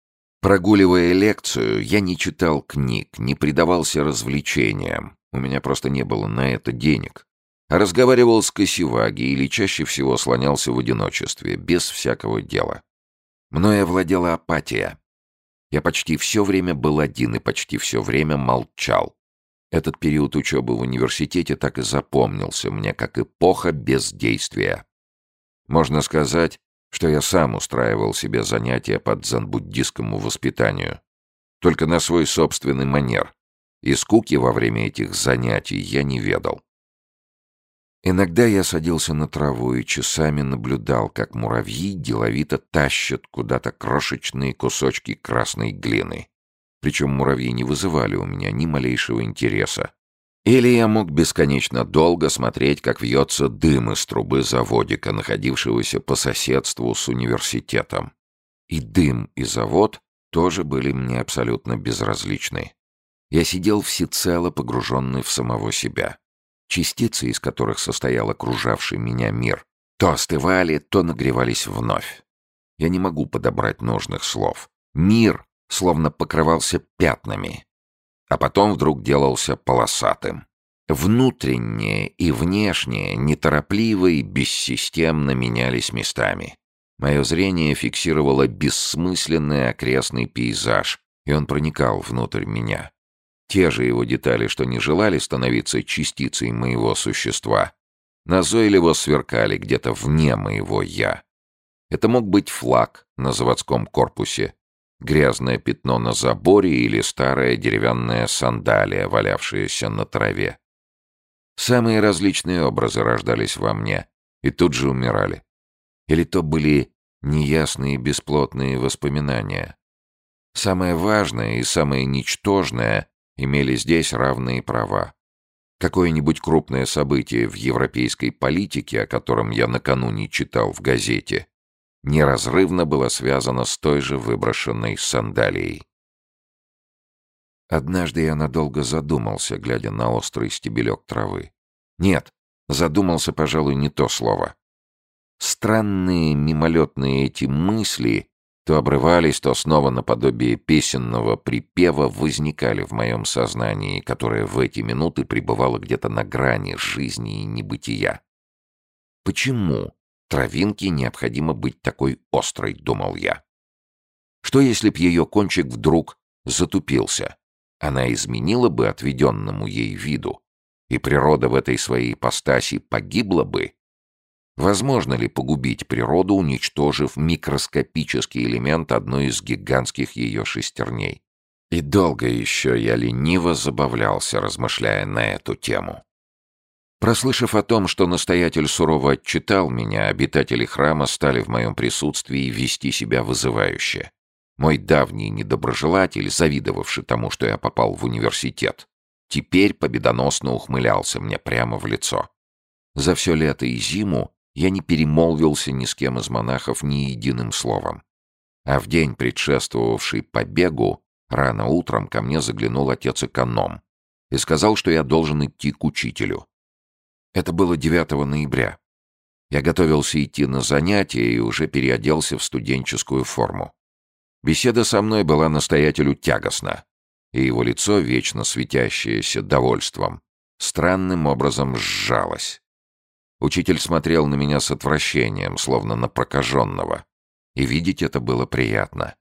Прогуливая лекцию, я не читал книг, не предавался развлечениям. У меня просто не было на это денег. Разговаривал с Косеваги или чаще всего слонялся в одиночестве, без всякого дела. Мною овладела апатия. Я почти все время был один и почти все время молчал. Этот период учебы в университете так и запомнился мне, как эпоха бездействия. Можно сказать, что я сам устраивал себе занятия под занбуддистскому воспитанию. Только на свой собственный манер. И скуки во время этих занятий я не ведал. Иногда я садился на траву и часами наблюдал, как муравьи деловито тащат куда-то крошечные кусочки красной глины. Причем муравьи не вызывали у меня ни малейшего интереса. Или я мог бесконечно долго смотреть, как вьется дым из трубы заводика, находившегося по соседству с университетом. И дым, и завод тоже были мне абсолютно безразличны. Я сидел всецело погруженный в самого себя. Частицы, из которых состоял окружавший меня мир, то остывали, то нагревались вновь. Я не могу подобрать нужных слов. Мир словно покрывался пятнами, а потом вдруг делался полосатым. Внутреннее и внешнее неторопливо и бессистемно менялись местами. Мое зрение фиксировало бессмысленный окрестный пейзаж, и он проникал внутрь меня те же его детали, что не желали становиться частицей моего существа, назойливо сверкали где-то вне моего «я». Это мог быть флаг на заводском корпусе, грязное пятно на заборе или старая деревянная сандалия, валявшаяся на траве. Самые различные образы рождались во мне и тут же умирали. Или то были неясные бесплотные воспоминания. Самое важное и самое ничтожное имели здесь равные права. Какое-нибудь крупное событие в европейской политике, о котором я накануне читал в газете, неразрывно было связано с той же выброшенной сандалией. Однажды я надолго задумался, глядя на острый стебелек травы. Нет, задумался, пожалуй, не то слово. Странные мимолетные эти мысли то обрывались, то снова наподобие песенного припева возникали в моем сознании, которое в эти минуты пребывало где-то на грани жизни и небытия. Почему травинке необходимо быть такой острой, думал я. Что если б ее кончик вдруг затупился? Она изменила бы отведенному ей виду, и природа в этой своей ипостаси погибла бы, Возможно ли погубить природу, уничтожив микроскопический элемент одной из гигантских ее шестерней? И долго еще я лениво забавлялся, размышляя на эту тему. Прослышав о том, что настоятель сурово отчитал меня, обитатели храма стали в моем присутствии вести себя вызывающе. Мой давний недоброжелатель, завидовавший тому, что я попал в университет, теперь победоносно ухмылялся мне прямо в лицо. За все лето и зиму я не перемолвился ни с кем из монахов ни единым словом. А в день, предшествовавший побегу, рано утром ко мне заглянул отец-эконом и сказал, что я должен идти к учителю. Это было 9 ноября. Я готовился идти на занятия и уже переоделся в студенческую форму. Беседа со мной была настоятелю тягостна, и его лицо, вечно светящееся довольством, странным образом сжалось. Учитель смотрел на меня с отвращением, словно на прокаженного. И видеть это было приятно.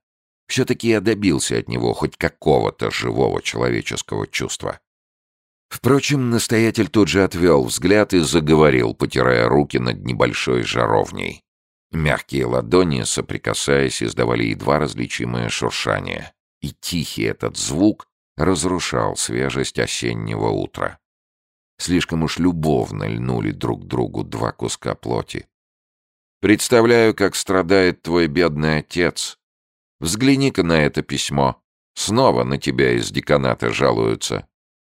Все-таки я добился от него хоть какого-то живого человеческого чувства. Впрочем, настоятель тут же отвел взгляд и заговорил, потирая руки над небольшой жаровней. Мягкие ладони, соприкасаясь, издавали едва различимое шуршание. И тихий этот звук разрушал свежесть осеннего утра слишком уж любовно льнули друг другу два куска плоти. Представляю, как страдает твой бедный отец. Взгляни-ка на это письмо. Снова на тебя из деканата жалуются.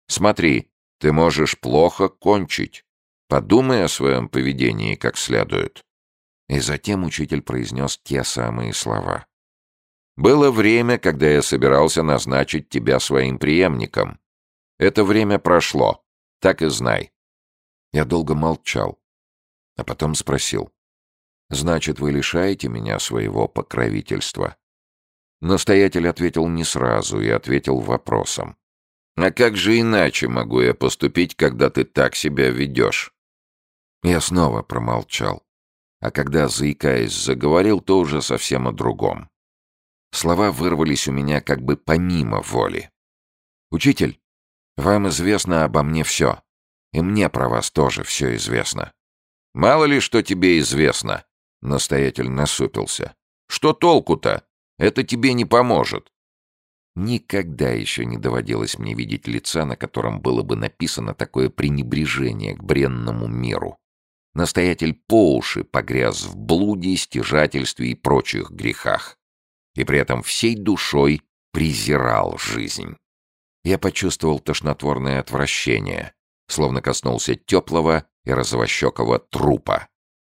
Смотри, ты можешь плохо кончить. Подумай о своем поведении как следует. И затем учитель произнес те самые слова. «Было время, когда я собирался назначить тебя своим преемником. Это время прошло. Так и знай. Я долго молчал, а потом спросил. «Значит, вы лишаете меня своего покровительства?» Настоятель ответил не сразу и ответил вопросом. «А как же иначе могу я поступить, когда ты так себя ведешь?» Я снова промолчал, а когда, заикаясь, заговорил, то уже совсем о другом. Слова вырвались у меня как бы помимо воли. «Учитель, вам известно обо мне все. И мне про вас тоже все известно. Мало ли, что тебе известно. Настоятель насупился. Что толку-то? Это тебе не поможет. Никогда еще не доводилось мне видеть лица, на котором было бы написано такое пренебрежение к бренному миру. Настоятель по уши погряз в блуде, стяжательстве и прочих грехах. И при этом всей душой презирал жизнь я почувствовал тошнотворное отвращение, словно коснулся теплого и розовощекого трупа.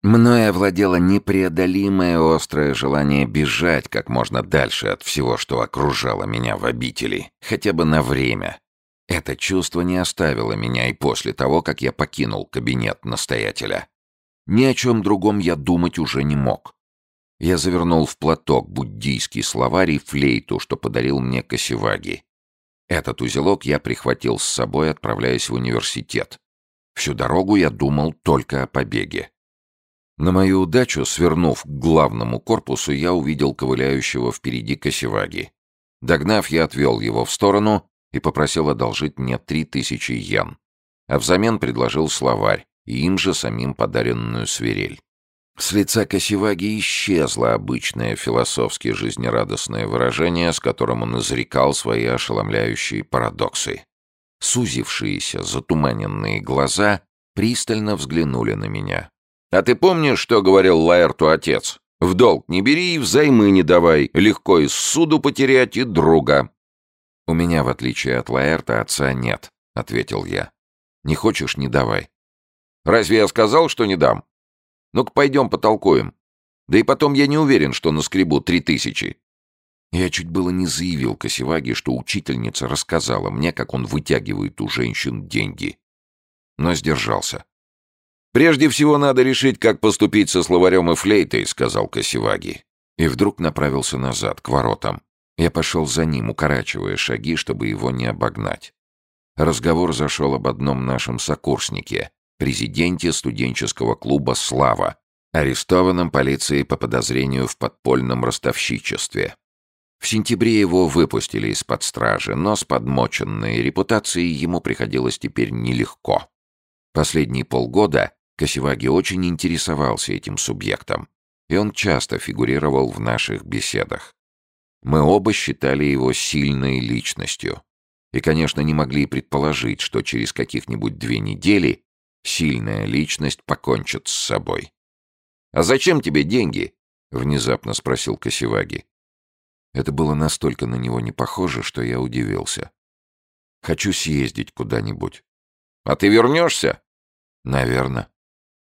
Мною овладело непреодолимое острое желание бежать как можно дальше от всего, что окружало меня в обители, хотя бы на время. Это чувство не оставило меня и после того, как я покинул кабинет настоятеля. Ни о чем другом я думать уже не мог. Я завернул в платок буддийский словарь и флейту, что подарил мне Косеваги, этот узелок я прихватил с собой, отправляясь в университет. Всю дорогу я думал только о побеге. На мою удачу, свернув к главному корпусу, я увидел ковыляющего впереди Косеваги. Догнав, я отвел его в сторону и попросил одолжить мне три тысячи йен. А взамен предложил словарь и им же самим подаренную свирель. С лица Косеваги исчезло обычное философски жизнерадостное выражение, с которым он изрекал свои ошеломляющие парадоксы. Сузившиеся, затуманенные глаза пристально взглянули на меня. «А ты помнишь, что говорил Лаэрту отец? В долг не бери и взаймы не давай, легко и суду потерять, и друга». «У меня, в отличие от Лаэрта, отца нет», — ответил я. «Не хочешь — не давай». «Разве я сказал, что не дам?» Ну-ка пойдем потолкуем. Да и потом я не уверен, что наскребу три тысячи». Я чуть было не заявил Косеваге, что учительница рассказала мне, как он вытягивает у женщин деньги. Но сдержался. «Прежде всего надо решить, как поступить со словарем и флейтой», — сказал Косеваги. И вдруг направился назад, к воротам. Я пошел за ним, укорачивая шаги, чтобы его не обогнать. Разговор зашел об одном нашем сокурснике, президенте студенческого клуба «Слава», арестованном полицией по подозрению в подпольном ростовщичестве. В сентябре его выпустили из-под стражи, но с подмоченной репутацией ему приходилось теперь нелегко. Последние полгода Косеваги очень интересовался этим субъектом, и он часто фигурировал в наших беседах. Мы оба считали его сильной личностью. И, конечно, не могли предположить, что через каких-нибудь две недели Сильная личность покончит с собой. «А зачем тебе деньги?» — внезапно спросил Косеваги. Это было настолько на него не похоже, что я удивился. «Хочу съездить куда-нибудь». «А ты вернешься?» «Наверно».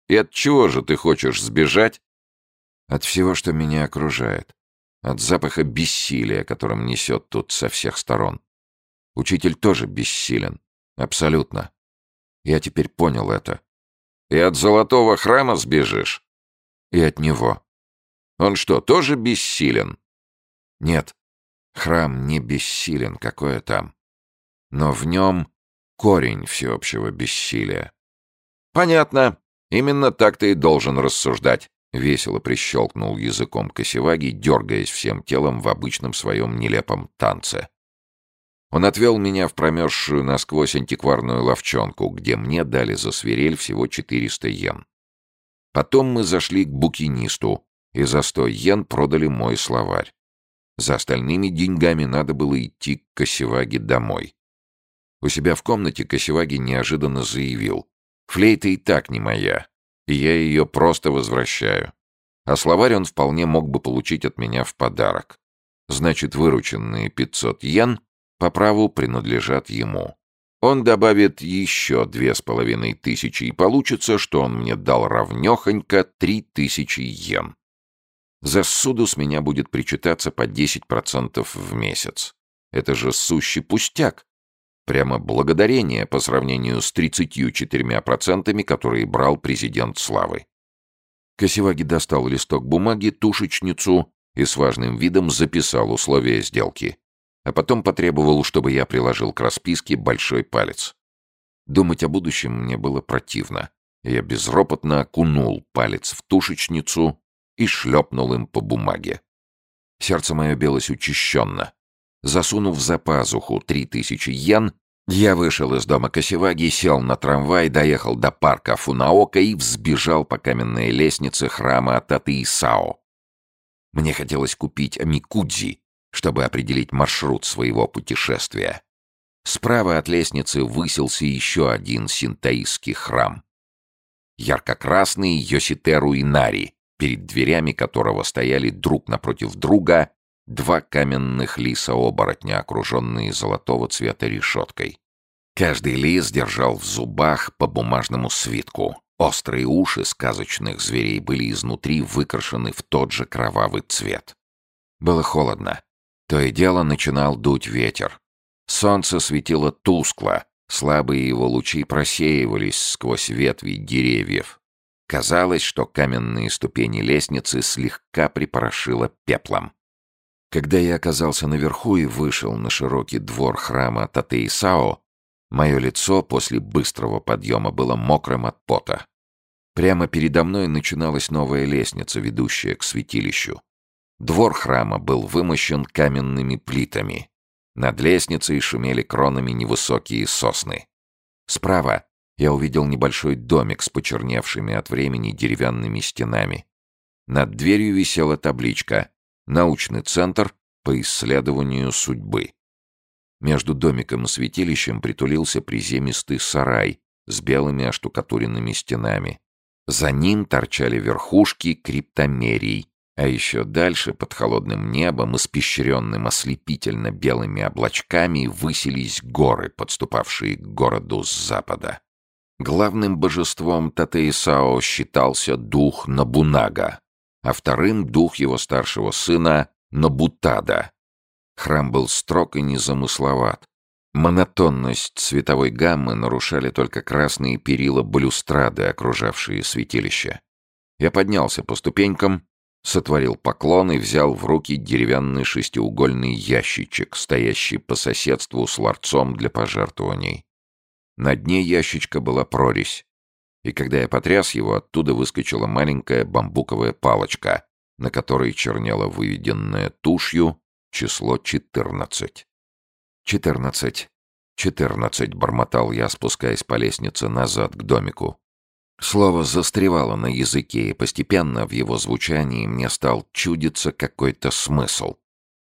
«И от чего же ты хочешь сбежать?» «От всего, что меня окружает. От запаха бессилия, которым несет тут со всех сторон. Учитель тоже бессилен. Абсолютно. Я теперь понял это. И от золотого храма сбежишь? И от него. Он что, тоже бессилен? Нет, храм не бессилен, какое там. Но в нем корень всеобщего бессилия. Понятно. Именно так ты и должен рассуждать. Весело прищелкнул языком косеваги, дергаясь всем телом в обычном своем нелепом танце. Он отвел меня в промерзшую насквозь антикварную ловчонку, где мне дали за свирель всего 400 йен. Потом мы зашли к букинисту и за 100 йен продали мой словарь. За остальными деньгами надо было идти к Косеваге домой. У себя в комнате Косеваги неожиданно заявил. «Флейта и так не моя, и я ее просто возвращаю. А словарь он вполне мог бы получить от меня в подарок. Значит, вырученные 500 йен — по праву принадлежат ему. Он добавит еще две с половиной тысячи, и получится, что он мне дал равнехонько три тысячи йен. За суду с меня будет причитаться по 10% в месяц. Это же сущий пустяк. Прямо благодарение по сравнению с 34%, которые брал президент Славы. Косеваги достал листок бумаги, тушечницу и с важным видом записал условия сделки а потом потребовал, чтобы я приложил к расписке большой палец. Думать о будущем мне было противно. Я безропотно окунул палец в тушечницу и шлепнул им по бумаге. Сердце мое билось учащенно. Засунув за пазуху три тысячи йен, я вышел из дома Косеваги, сел на трамвай, доехал до парка Фунаока и взбежал по каменной лестнице храма Татыисао. Мне хотелось купить амикудзи, чтобы определить маршрут своего путешествия. Справа от лестницы высился еще один синтаистский храм. Ярко-красный Йоситеру Инари, перед дверями которого стояли друг напротив друга два каменных лиса-оборотня, окруженные золотого цвета решеткой. Каждый лис держал в зубах по бумажному свитку. Острые уши сказочных зверей были изнутри выкрашены в тот же кровавый цвет. Было холодно. То и дело начинал дуть ветер. Солнце светило тускло, слабые его лучи просеивались сквозь ветви деревьев. Казалось, что каменные ступени лестницы слегка припорошило пеплом. Когда я оказался наверху и вышел на широкий двор храма Татеисао, мое лицо после быстрого подъема было мокрым от пота. Прямо передо мной начиналась новая лестница, ведущая к святилищу. Двор храма был вымощен каменными плитами. Над лестницей шумели кронами невысокие сосны. Справа я увидел небольшой домик с почерневшими от времени деревянными стенами. Над дверью висела табличка «Научный центр по исследованию судьбы». Между домиком и святилищем притулился приземистый сарай с белыми оштукатуренными стенами. За ним торчали верхушки криптомерий, а еще дальше, под холодным небом, испещренным ослепительно-белыми облачками, высились горы, подступавшие к городу с запада. Главным божеством Татеисао считался дух Набунага, а вторым — дух его старшего сына Набутада. Храм был строг и незамысловат. Монотонность цветовой гаммы нарушали только красные перила балюстрады, окружавшие святилище. Я поднялся по ступенькам сотворил поклон и взял в руки деревянный шестиугольный ящичек, стоящий по соседству с ларцом для пожертвований. На дне ящичка была прорезь, и когда я потряс его, оттуда выскочила маленькая бамбуковая палочка, на которой чернело выведенное тушью число 14. 14. 14, бормотал я, спускаясь по лестнице назад к домику. Слово застревало на языке, и постепенно в его звучании мне стал чудиться какой-то смысл.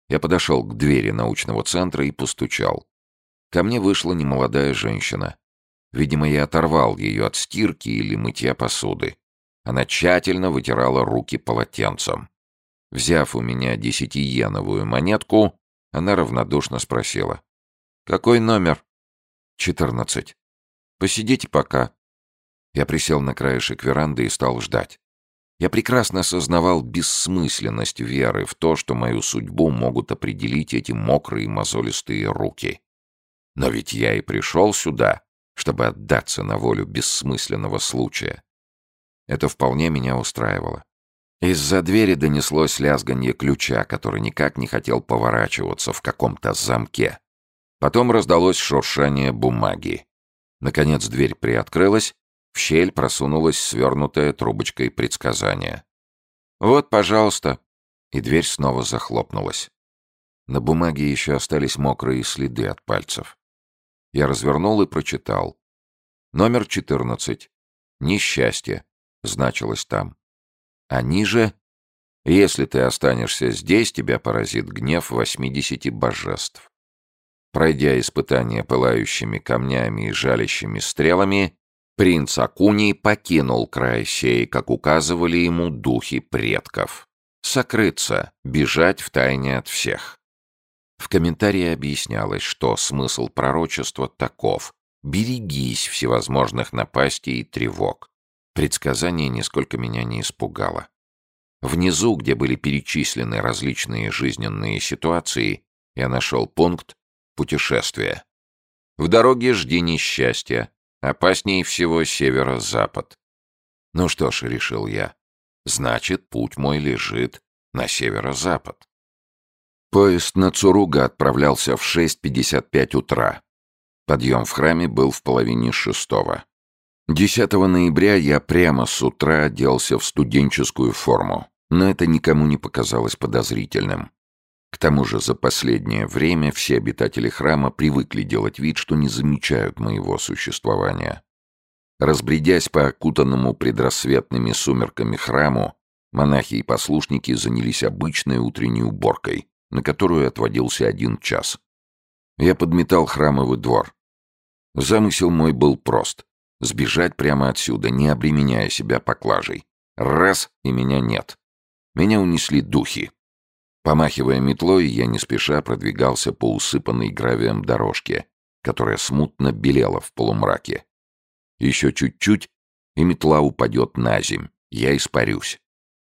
Я подошел к двери научного центра и постучал. Ко мне вышла немолодая женщина. Видимо, я оторвал ее от стирки или мытья посуды. Она тщательно вытирала руки полотенцем. Взяв у меня десятиеновую монетку, она равнодушно спросила. «Какой номер?» «Четырнадцать». «Посидите пока», я присел на краешек веранды и стал ждать. Я прекрасно осознавал бессмысленность веры в то, что мою судьбу могут определить эти мокрые мозолистые руки. Но ведь я и пришел сюда, чтобы отдаться на волю бессмысленного случая. Это вполне меня устраивало. Из-за двери донеслось лязганье ключа, который никак не хотел поворачиваться в каком-то замке. Потом раздалось шуршание бумаги. Наконец дверь приоткрылась, в щель просунулась свернутая трубочкой предсказание. «Вот, пожалуйста!» И дверь снова захлопнулась. На бумаге еще остались мокрые следы от пальцев. Я развернул и прочитал. Номер 14. «Несчастье» значилось там. А ниже «Если ты останешься здесь, тебя поразит гнев 80 божеств». Пройдя испытание пылающими камнями и жалящими стрелами, Принц Акуний покинул край сей, как указывали ему духи предков. Сокрыться, бежать втайне от всех. В комментарии объяснялось, что смысл пророчества таков. Берегись всевозможных напастей и тревог. Предсказание нисколько меня не испугало. Внизу, где были перечислены различные жизненные ситуации, я нашел пункт «Путешествие». В дороге жди несчастья, Опаснее всего северо-запад. Ну что ж, решил я, значит, путь мой лежит на северо-запад. Поезд на Цуруга отправлялся в 6.55 утра. Подъем в храме был в половине шестого. 10 ноября я прямо с утра оделся в студенческую форму, но это никому не показалось подозрительным. К тому же за последнее время все обитатели храма привыкли делать вид, что не замечают моего существования. Разбредясь по окутанному предрассветными сумерками храму, монахи и послушники занялись обычной утренней уборкой, на которую отводился один час. Я подметал храмовый двор. Замысел мой был прост — сбежать прямо отсюда, не обременяя себя поклажей. Раз — и меня нет. Меня унесли духи, Помахивая метлой, я не спеша продвигался по усыпанной гравием дорожке, которая смутно белела в полумраке. Еще чуть-чуть, и метла упадет на земь, я испарюсь.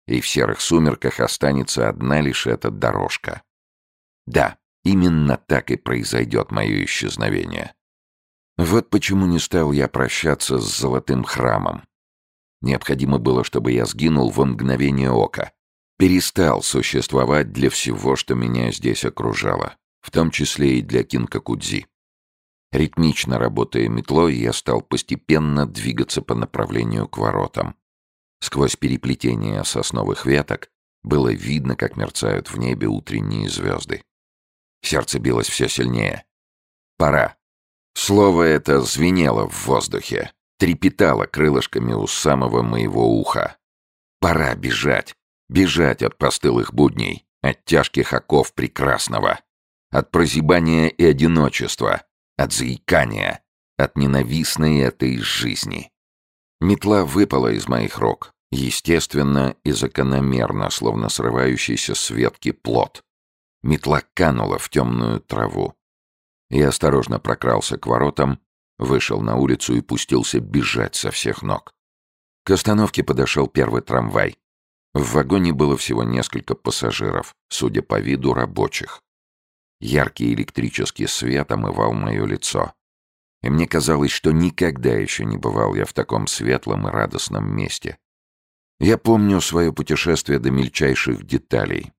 И в серых сумерках останется одна лишь эта дорожка. Да, именно так и произойдет мое исчезновение. Вот почему не стал я прощаться с золотым храмом. Необходимо было, чтобы я сгинул во мгновение ока, перестал существовать для всего, что меня здесь окружало, в том числе и для кинкакудзи. Ритмично работая метлой, я стал постепенно двигаться по направлению к воротам. Сквозь переплетение сосновых веток было видно, как мерцают в небе утренние звезды. Сердце билось все сильнее. «Пора!» Слово это звенело в воздухе, трепетало крылышками у самого моего уха. «Пора бежать!» бежать от постылых будней, от тяжких оков прекрасного, от прозябания и одиночества, от заикания, от ненавистной этой жизни. Метла выпала из моих рук, естественно и закономерно, словно срывающийся с ветки плод. Метла канула в темную траву. Я осторожно прокрался к воротам, вышел на улицу и пустился бежать со всех ног. К остановке подошел первый трамвай. В вагоне было всего несколько пассажиров, судя по виду рабочих. Яркий электрический свет омывал мое лицо. И мне казалось, что никогда еще не бывал я в таком светлом и радостном месте. Я помню свое путешествие до мельчайших деталей.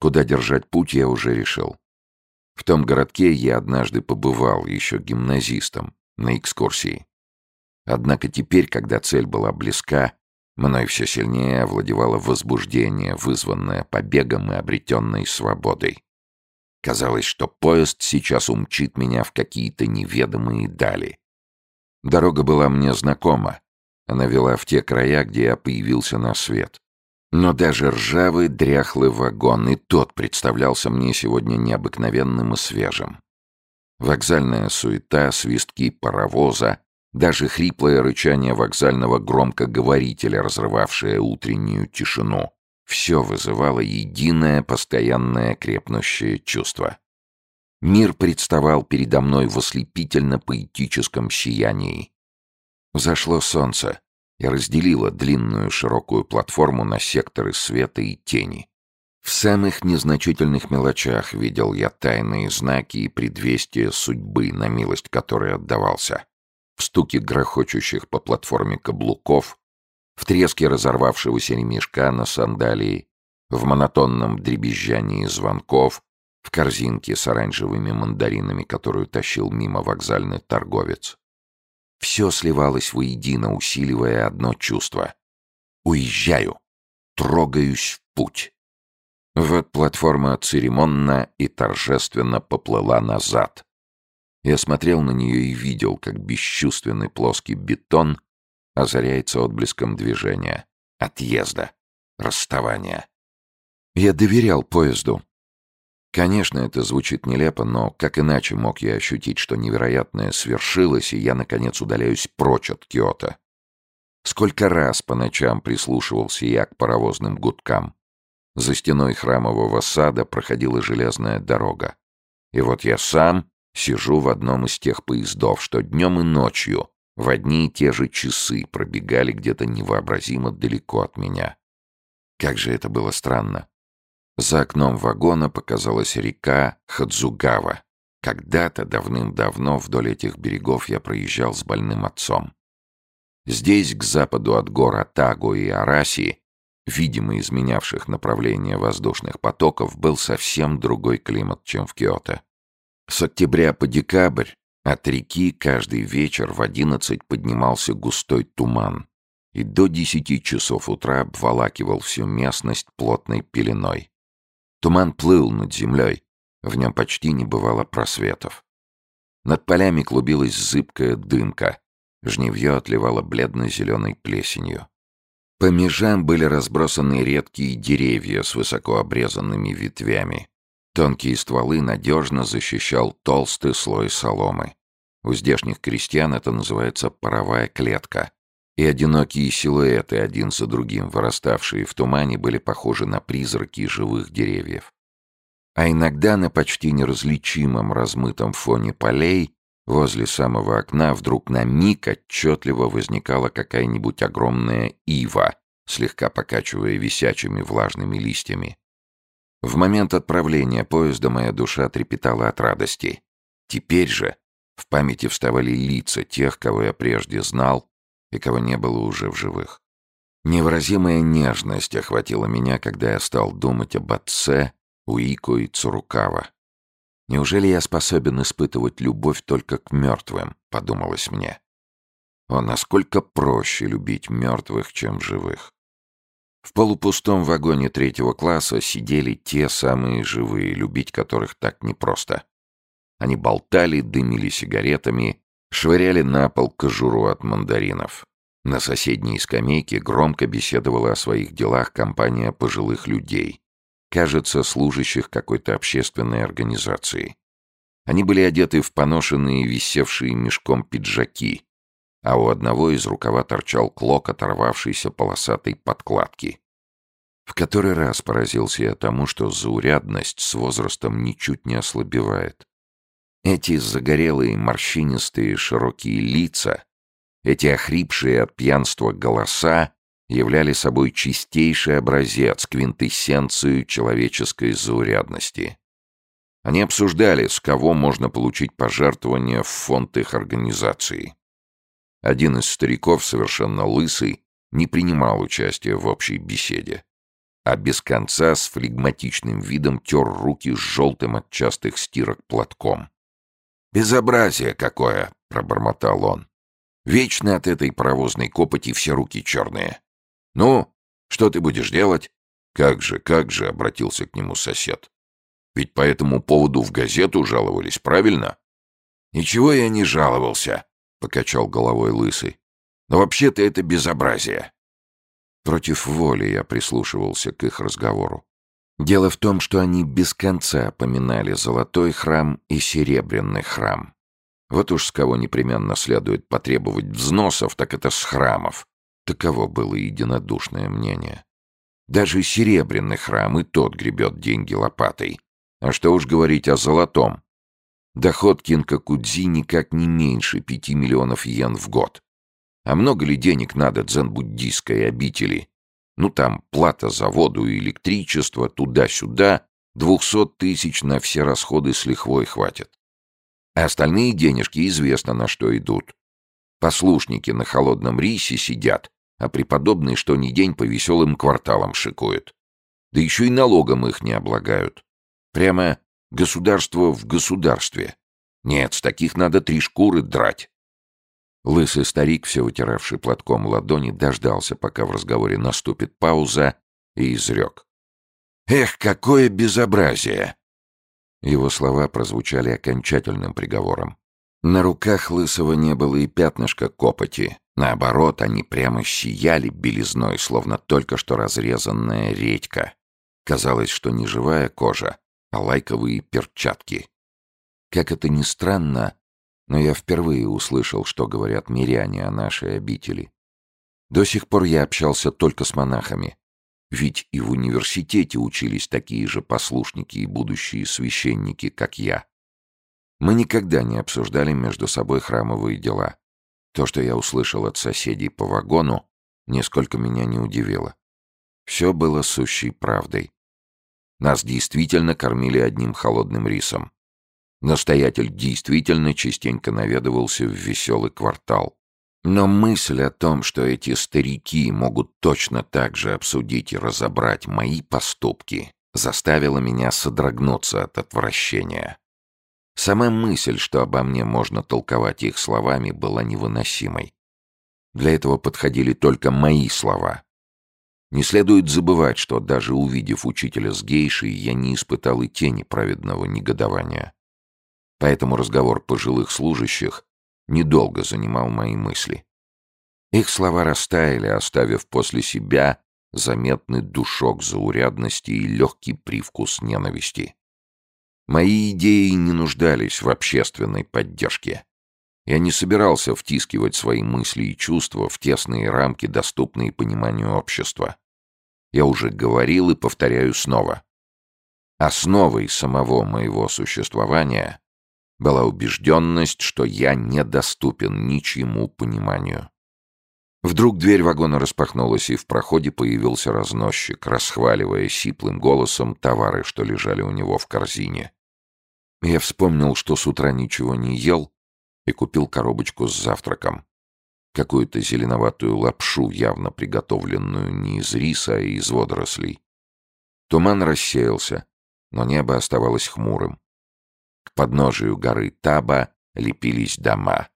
Куда держать путь, я уже решил. В том городке я однажды побывал еще гимназистом на экскурсии. Однако теперь, когда цель была близка, Мною все сильнее овладевало возбуждение, вызванное побегом и обретенной свободой. Казалось, что поезд сейчас умчит меня в какие-то неведомые дали. Дорога была мне знакома. Она вела в те края, где я появился на свет. Но даже ржавый, дряхлый вагон и тот представлялся мне сегодня необыкновенным и свежим. Вокзальная суета, свистки паровоза, даже хриплое рычание вокзального громкоговорителя, разрывавшее утреннюю тишину, все вызывало единое, постоянное, крепнущее чувство. Мир представал передо мной в ослепительно-поэтическом сиянии. Зашло солнце и разделило длинную широкую платформу на секторы света и тени. В самых незначительных мелочах видел я тайные знаки и предвестия судьбы, на милость которой отдавался стуки грохочущих по платформе каблуков, в треске разорвавшегося ремешка на сандалии, в монотонном дребезжании звонков, в корзинке с оранжевыми мандаринами, которую тащил мимо вокзальный торговец. Все сливалось воедино, усиливая одно чувство. «Уезжаю! Трогаюсь в путь!» Вот платформа церемонно и торжественно поплыла назад, я смотрел на нее и видел, как бесчувственный плоский бетон озаряется отблеском движения, отъезда, расставания. Я доверял поезду. Конечно, это звучит нелепо, но как иначе мог я ощутить, что невероятное свершилось, и я, наконец, удаляюсь прочь от Киота? Сколько раз по ночам прислушивался я к паровозным гудкам. За стеной храмового сада проходила железная дорога. И вот я сам Сижу в одном из тех поездов, что днем и ночью в одни и те же часы пробегали где-то невообразимо далеко от меня. Как же это было странно. За окном вагона показалась река Хадзугава. Когда-то давным-давно вдоль этих берегов я проезжал с больным отцом. Здесь, к западу от гор Тагу и Араси, видимо изменявших направление воздушных потоков, был совсем другой климат, чем в Киото. С октября по декабрь от реки каждый вечер в одиннадцать поднимался густой туман и до десяти часов утра обволакивал всю местность плотной пеленой. Туман плыл над землей, в нем почти не бывало просветов. Над полями клубилась зыбкая дымка, жневье отливало бледно-зеленой плесенью. По межам были разбросаны редкие деревья с высоко обрезанными ветвями, Тонкие стволы надежно защищал толстый слой соломы. У здешних крестьян это называется паровая клетка. И одинокие силуэты, один за другим выраставшие в тумане, были похожи на призраки живых деревьев. А иногда на почти неразличимом размытом фоне полей возле самого окна вдруг на миг отчетливо возникала какая-нибудь огромная ива, слегка покачивая висячими влажными листьями. В момент отправления поезда моя душа трепетала от радости. Теперь же в памяти вставали лица тех, кого я прежде знал и кого не было уже в живых. Невыразимая нежность охватила меня, когда я стал думать об отце, Уико и Цурукава. «Неужели я способен испытывать любовь только к мертвым?» — подумалось мне. О, насколько проще любить мертвых, чем живых. В полупустом вагоне третьего класса сидели те самые живые, любить которых так непросто. Они болтали, дымили сигаретами, швыряли на пол кожуру от мандаринов. На соседней скамейке громко беседовала о своих делах компания пожилых людей, кажется, служащих какой-то общественной организации. Они были одеты в поношенные, висевшие мешком пиджаки, а у одного из рукава торчал клок, оторвавшейся полосатой подкладки. В который раз поразился я тому, что заурядность с возрастом ничуть не ослабевает. Эти загорелые, морщинистые, широкие лица, эти охрипшие от пьянства голоса являли собой чистейший образец, квинтэссенцию человеческой заурядности. Они обсуждали, с кого можно получить пожертвования в фонд их организации. Один из стариков, совершенно лысый, не принимал участия в общей беседе, а без конца с флегматичным видом тер руки с желтым от частых стирок платком. «Безобразие какое!» — пробормотал он. «Вечно от этой паровозной копоти все руки черные. Ну, что ты будешь делать?» «Как же, как же!» — обратился к нему сосед. «Ведь по этому поводу в газету жаловались, правильно?» «Ничего я не жаловался», покачал головой лысый. Но вообще-то это безобразие. Против воли я прислушивался к их разговору. Дело в том, что они без конца поминали золотой храм и серебряный храм. Вот уж с кого непременно следует потребовать взносов, так это с храмов. Таково было единодушное мнение. Даже серебряный храм и тот гребет деньги лопатой. А что уж говорить о золотом. Доход Кинкакудзи никак не меньше пяти миллионов йен в год. А много ли денег надо дзен-буддийской обители? Ну там плата за воду и электричество, туда-сюда, двухсот тысяч на все расходы с лихвой хватит. А остальные денежки известно на что идут. Послушники на холодном рисе сидят, а преподобный что ни день по веселым кварталам шикует. Да еще и налогом их не облагают. Прямо Государство в государстве. Нет, с таких надо три шкуры драть. Лысый старик, все утиравший платком ладони, дождался, пока в разговоре наступит пауза, и изрек. «Эх, какое безобразие!» Его слова прозвучали окончательным приговором. На руках Лысого не было и пятнышка копоти. Наоборот, они прямо сияли белизной, словно только что разрезанная редька. Казалось, что не живая кожа, а лайковые перчатки. Как это ни странно, но я впервые услышал, что говорят миряне о нашей обители. До сих пор я общался только с монахами, ведь и в университете учились такие же послушники и будущие священники, как я. Мы никогда не обсуждали между собой храмовые дела. То, что я услышал от соседей по вагону, нисколько меня не удивило. Все было сущей правдой. Нас действительно кормили одним холодным рисом. Настоятель действительно частенько наведывался в веселый квартал. Но мысль о том, что эти старики могут точно так же обсудить и разобрать мои поступки, заставила меня содрогнуться от отвращения. Сама мысль, что обо мне можно толковать их словами, была невыносимой. Для этого подходили только мои слова, не следует забывать, что даже увидев учителя с гейшей, я не испытал и тени праведного негодования. Поэтому разговор пожилых служащих недолго занимал мои мысли. Их слова растаяли, оставив после себя заметный душок заурядности и легкий привкус ненависти. Мои идеи не нуждались в общественной поддержке. Я не собирался втискивать свои мысли и чувства в тесные рамки, доступные пониманию общества. Я уже говорил и повторяю снова. Основой самого моего существования была убежденность, что я недоступен ничьему пониманию. Вдруг дверь вагона распахнулась, и в проходе появился разносчик, расхваливая сиплым голосом товары, что лежали у него в корзине. Я вспомнил, что с утра ничего не ел, и купил коробочку с завтраком какую-то зеленоватую лапшу, явно приготовленную не из риса, а из водорослей. Туман рассеялся, но небо оставалось хмурым. К подножию горы Таба лепились дома.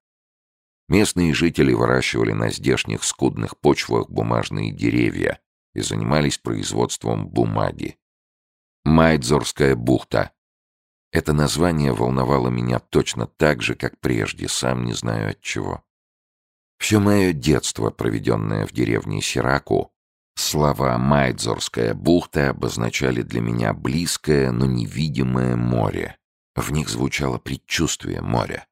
Местные жители выращивали на здешних скудных почвах бумажные деревья и занимались производством бумаги. Майдзорская бухта. Это название волновало меня точно так же, как прежде, сам не знаю от чего. Все мое детство, проведенное в деревне Сираку, слова «Майдзорская бухта» обозначали для меня близкое, но невидимое море. В них звучало предчувствие моря.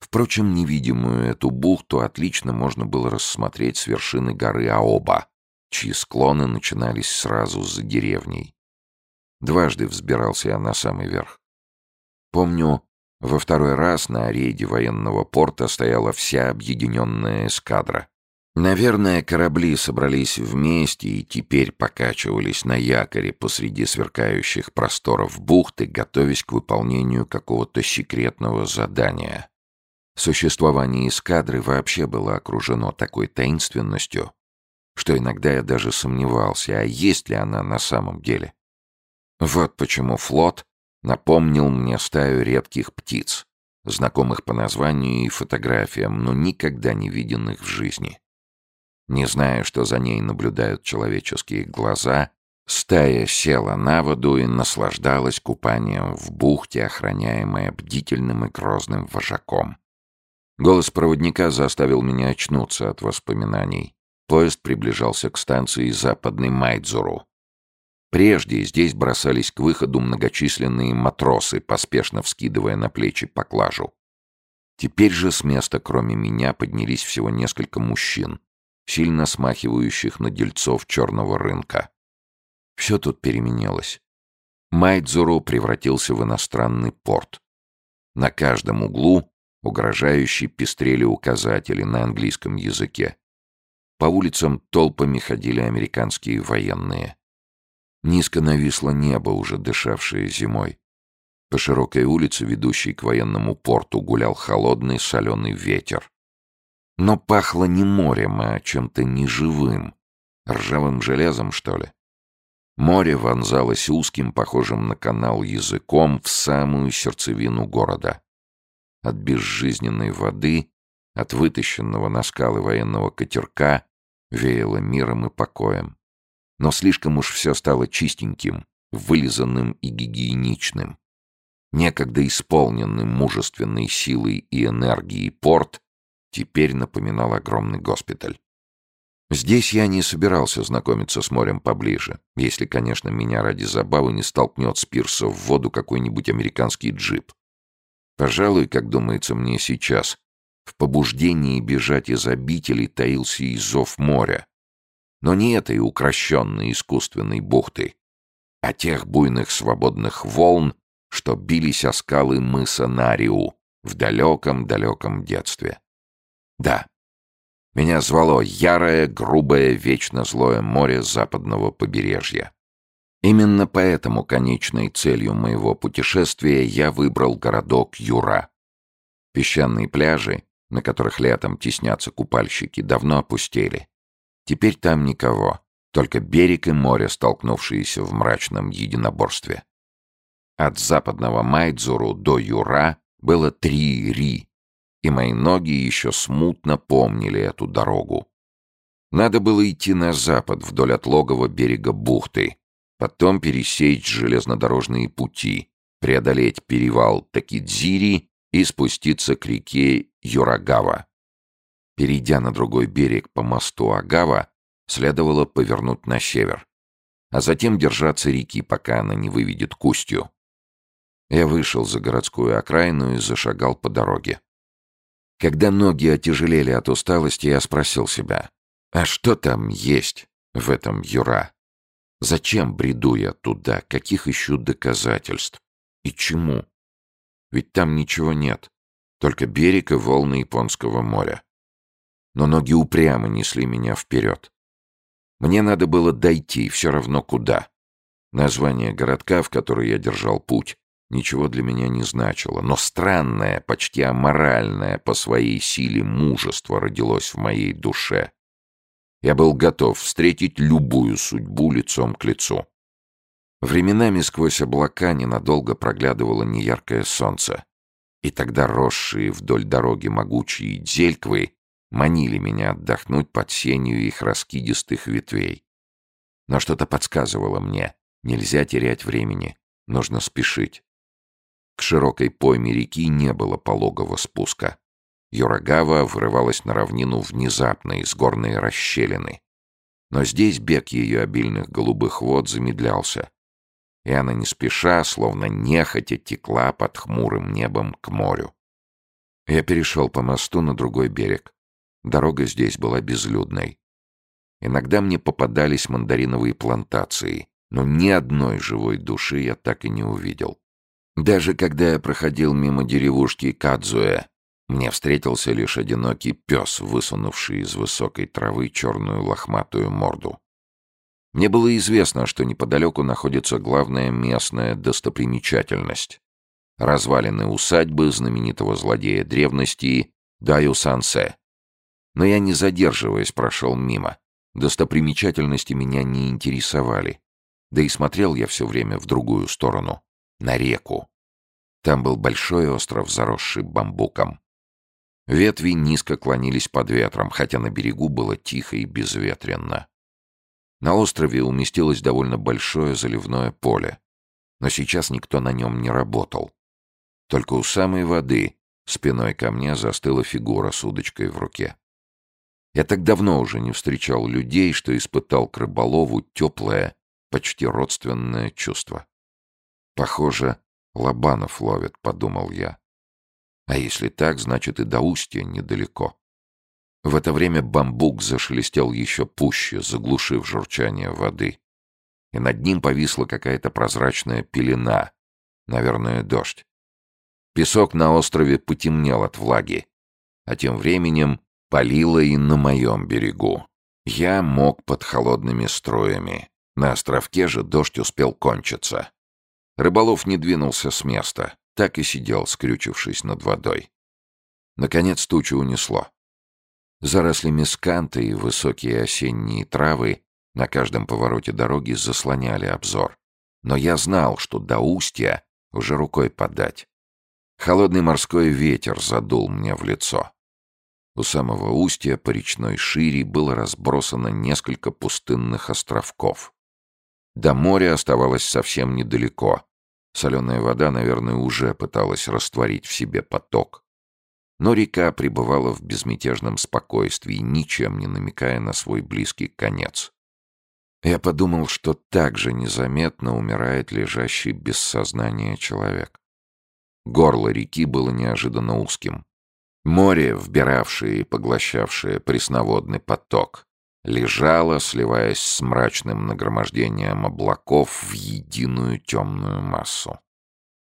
Впрочем, невидимую эту бухту отлично можно было рассмотреть с вершины горы Аоба, чьи склоны начинались сразу за деревней. Дважды взбирался я на самый верх. Помню, во второй раз на рейде военного порта стояла вся объединенная эскадра. Наверное, корабли собрались вместе и теперь покачивались на якоре посреди сверкающих просторов бухты, готовясь к выполнению какого-то секретного задания. Существование эскадры вообще было окружено такой таинственностью, что иногда я даже сомневался, а есть ли она на самом деле. Вот почему флот напомнил мне стаю редких птиц, знакомых по названию и фотографиям, но никогда не виденных в жизни. Не зная, что за ней наблюдают человеческие глаза, стая села на воду и наслаждалась купанием в бухте, охраняемой бдительным и грозным вожаком. Голос проводника заставил меня очнуться от воспоминаний. Поезд приближался к станции Западный Майдзуру. Прежде здесь бросались к выходу многочисленные матросы, поспешно вскидывая на плечи поклажу. Теперь же с места, кроме меня, поднялись всего несколько мужчин, сильно смахивающих на дельцов черного рынка. Все тут переменилось. Майдзуру превратился в иностранный порт. На каждом углу угрожающе пестрели указатели на английском языке. По улицам толпами ходили американские военные. Низко нависло небо, уже дышавшее зимой. По широкой улице, ведущей к военному порту, гулял холодный соленый ветер. Но пахло не морем, а чем-то неживым. Ржавым железом, что ли? Море вонзалось узким, похожим на канал языком, в самую сердцевину города. От безжизненной воды, от вытащенного на скалы военного катерка веяло миром и покоем но слишком уж все стало чистеньким, вылизанным и гигиеничным. Некогда исполненный мужественной силой и энергией порт теперь напоминал огромный госпиталь. Здесь я не собирался знакомиться с морем поближе, если, конечно, меня ради забавы не столкнет с пирса в воду какой-нибудь американский джип. Пожалуй, как думается мне сейчас, в побуждении бежать из обители таился и зов моря, но не этой укращенной искусственной бухты, а тех буйных свободных волн, что бились о скалы мыса Нариу в далеком-далеком детстве. Да, меня звало ярое, грубое, вечно злое море западного побережья. Именно поэтому конечной целью моего путешествия я выбрал городок Юра. Песчаные пляжи, на которых летом теснятся купальщики, давно опустели. Теперь там никого, только берег и море, столкнувшиеся в мрачном единоборстве. От западного Майдзуру до Юра было три ри, и мои ноги еще смутно помнили эту дорогу. Надо было идти на запад вдоль отлогого берега бухты, потом пересечь железнодорожные пути, преодолеть перевал Такидзири и спуститься к реке Юрагава перейдя на другой берег по мосту Агава, следовало повернуть на север, а затем держаться реки, пока она не выведет кустью. Я вышел за городскую окраину и зашагал по дороге. Когда ноги отяжелели от усталости, я спросил себя, а что там есть в этом юра? Зачем бреду я туда, каких ищу доказательств? И чему? Ведь там ничего нет, только берег и волны Японского моря но ноги упрямо несли меня вперед. Мне надо было дойти, все равно куда. Название городка, в который я держал путь, ничего для меня не значило, но странное, почти аморальное по своей силе мужество родилось в моей душе. Я был готов встретить любую судьбу лицом к лицу. Временами сквозь облака ненадолго проглядывало неяркое солнце, и тогда росшие вдоль дороги могучие дельгвы манили меня отдохнуть под сенью их раскидистых ветвей. Но что-то подсказывало мне, нельзя терять времени, нужно спешить. К широкой пойме реки не было пологого спуска. Юрагава врывалась на равнину внезапно из горной расщелины. Но здесь бег ее обильных голубых вод замедлялся, и она не спеша, словно нехотя, текла под хмурым небом к морю. Я перешел по мосту на другой берег. Дорога здесь была безлюдной. Иногда мне попадались мандариновые плантации, но ни одной живой души я так и не увидел. Даже когда я проходил мимо деревушки Кадзуэ, мне встретился лишь одинокий пес, высунувший из высокой травы черную лохматую морду. Мне было известно, что неподалеку находится главная местная достопримечательность — развалины усадьбы знаменитого злодея древности Даю Сансе, но я, не задерживаясь, прошел мимо. Достопримечательности меня не интересовали. Да и смотрел я все время в другую сторону, на реку. Там был большой остров, заросший бамбуком. Ветви низко клонились под ветром, хотя на берегу было тихо и безветренно. На острове уместилось довольно большое заливное поле, но сейчас никто на нем не работал. Только у самой воды спиной ко мне застыла фигура с удочкой в руке. Я так давно уже не встречал людей, что испытал к рыболову теплое, почти родственное чувство. «Похоже, Лобанов ловит», — подумал я. «А если так, значит и до устья недалеко». В это время бамбук зашелестел еще пуще, заглушив журчание воды. И над ним повисла какая-то прозрачная пелена. Наверное, дождь. Песок на острове потемнел от влаги. А тем временем палило и на моем берегу. Я мог под холодными струями. На островке же дождь успел кончиться. Рыболов не двинулся с места, так и сидел, скрючившись над водой. Наконец тучу унесло. Заросли мисканта и высокие осенние травы на каждом повороте дороги заслоняли обзор. Но я знал, что до устья уже рукой подать. Холодный морской ветер задул мне в лицо. У самого устья по речной шире было разбросано несколько пустынных островков. До моря оставалось совсем недалеко. Соленая вода, наверное, уже пыталась растворить в себе поток. Но река пребывала в безмятежном спокойствии, ничем не намекая на свой близкий конец. Я подумал, что так же незаметно умирает лежащий без сознания человек. Горло реки было неожиданно узким. Море, вбиравшее и поглощавшее пресноводный поток, лежало, сливаясь с мрачным нагромождением облаков в единую темную массу.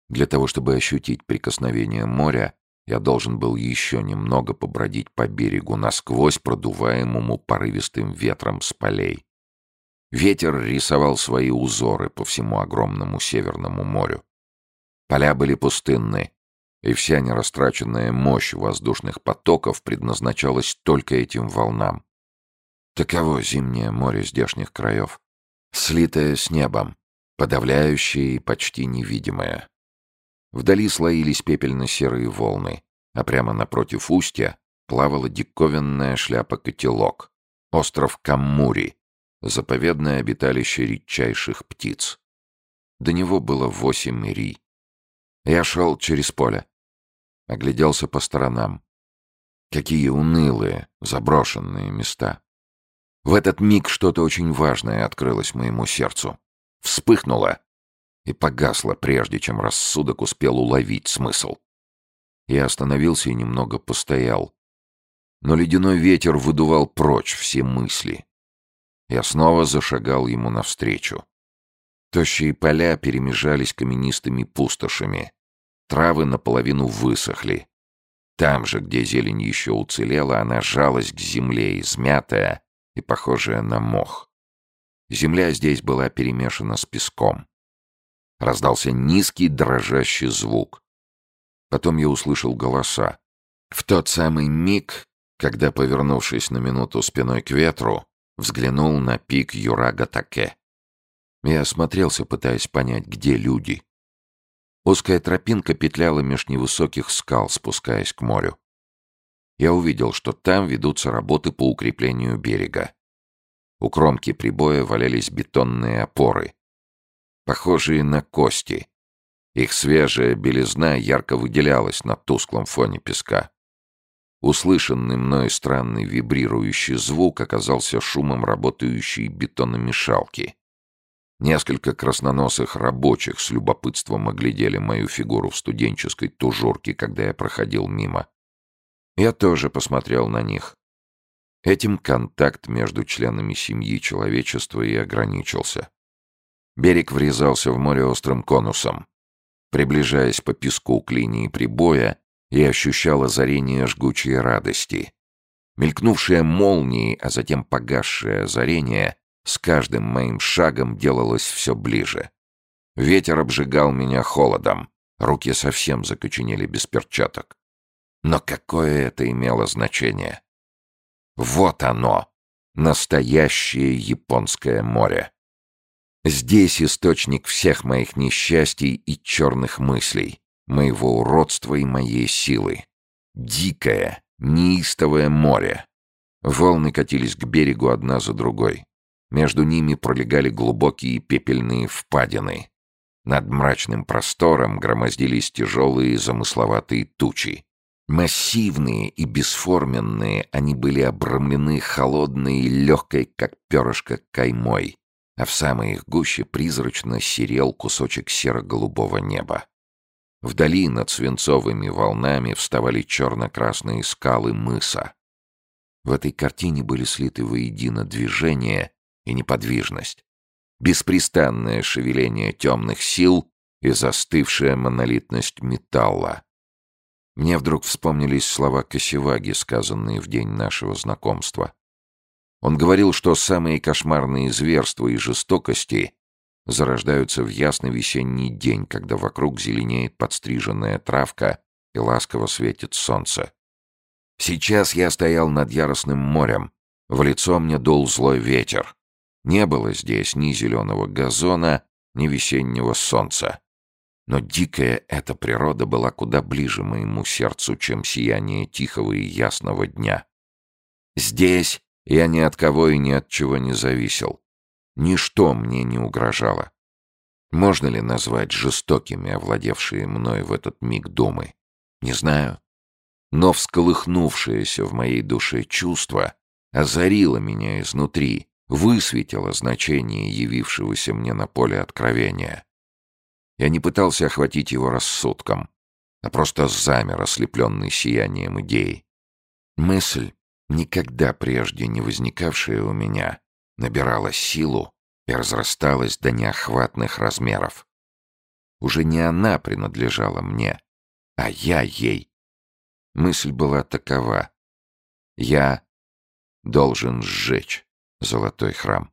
Для того, чтобы ощутить прикосновение моря, я должен был еще немного побродить по берегу насквозь продуваемому порывистым ветром с полей. Ветер рисовал свои узоры по всему огромному Северному морю. Поля были пустынны, и вся нерастраченная мощь воздушных потоков предназначалась только этим волнам. Таково зимнее море здешних краев, слитое с небом, подавляющее и почти невидимое. Вдали слоились пепельно-серые волны, а прямо напротив устья плавала диковинная шляпа-котелок, остров Каммури, заповедное обиталище редчайших птиц. До него было восемь ри. Я шел через поле. Огляделся по сторонам. Какие унылые, заброшенные места. В этот миг что-то очень важное открылось моему сердцу. Вспыхнуло и погасло, прежде чем рассудок успел уловить смысл. Я остановился и немного постоял. Но ледяной ветер выдувал прочь все мысли. Я снова зашагал ему навстречу. Тощие поля перемежались каменистыми пустошами. Травы наполовину высохли. Там же, где зелень еще уцелела, она жалась к земле, измятая и похожая на мох. Земля здесь была перемешана с песком. Раздался низкий дрожащий звук. Потом я услышал голоса. В тот самый миг, когда, повернувшись на минуту спиной к ветру, взглянул на пик Юрага-Таке. Я осмотрелся, пытаясь понять, где люди. Узкая тропинка петляла меж невысоких скал, спускаясь к морю. Я увидел, что там ведутся работы по укреплению берега. У кромки прибоя валялись бетонные опоры, похожие на кости. Их свежая белизна ярко выделялась на тусклом фоне песка. Услышанный мной странный вибрирующий звук оказался шумом работающей бетономешалки — Несколько красноносых рабочих с любопытством оглядели мою фигуру в студенческой тужурке, когда я проходил мимо. Я тоже посмотрел на них. Этим контакт между членами семьи человечества и ограничился. Берег врезался в море острым конусом. Приближаясь по песку к линии прибоя, я ощущал озарение жгучей радости. Мелькнувшее молнии, а затем погасшее озарение с каждым моим шагом делалось все ближе. Ветер обжигал меня холодом, руки совсем закоченели без перчаток. Но какое это имело значение? Вот оно, настоящее японское море. Здесь источник всех моих несчастий и черных мыслей, моего уродства и моей силы. Дикое, неистовое море. Волны катились к берегу одна за другой. Между ними пролегали глубокие пепельные впадины. Над мрачным простором громоздились тяжелые замысловатые тучи. Массивные и бесформенные они были обрамлены холодной и легкой, как перышко, каймой, а в самой их гуще призрачно серел кусочек серо-голубого неба. Вдали над свинцовыми волнами вставали черно-красные скалы мыса. В этой картине были слиты воедино движения и неподвижность, беспрестанное шевеление темных сил и застывшая монолитность металла. Мне вдруг вспомнились слова Косеваги, сказанные в день нашего знакомства. Он говорил, что самые кошмарные зверства и жестокости зарождаются в ясный весенний день, когда вокруг зеленеет подстриженная травка и ласково светит солнце. Сейчас я стоял над яростным морем, в лицо мне дул злой ветер. Не было здесь ни зеленого газона, ни весеннего солнца. Но дикая эта природа была куда ближе моему сердцу, чем сияние тихого и ясного дня. Здесь я ни от кого и ни от чего не зависел. Ничто мне не угрожало. Можно ли назвать жестокими овладевшие мной в этот миг думы? Не знаю. Но всколыхнувшееся в моей душе чувство озарило меня изнутри — высветило значение явившегося мне на поле откровения. Я не пытался охватить его рассудком, а просто замер, ослепленный сиянием идей. Мысль, никогда прежде не возникавшая у меня, набирала силу и разрасталась до неохватных размеров. Уже не она принадлежала мне, а я ей. Мысль была такова. Я должен сжечь золотой храм.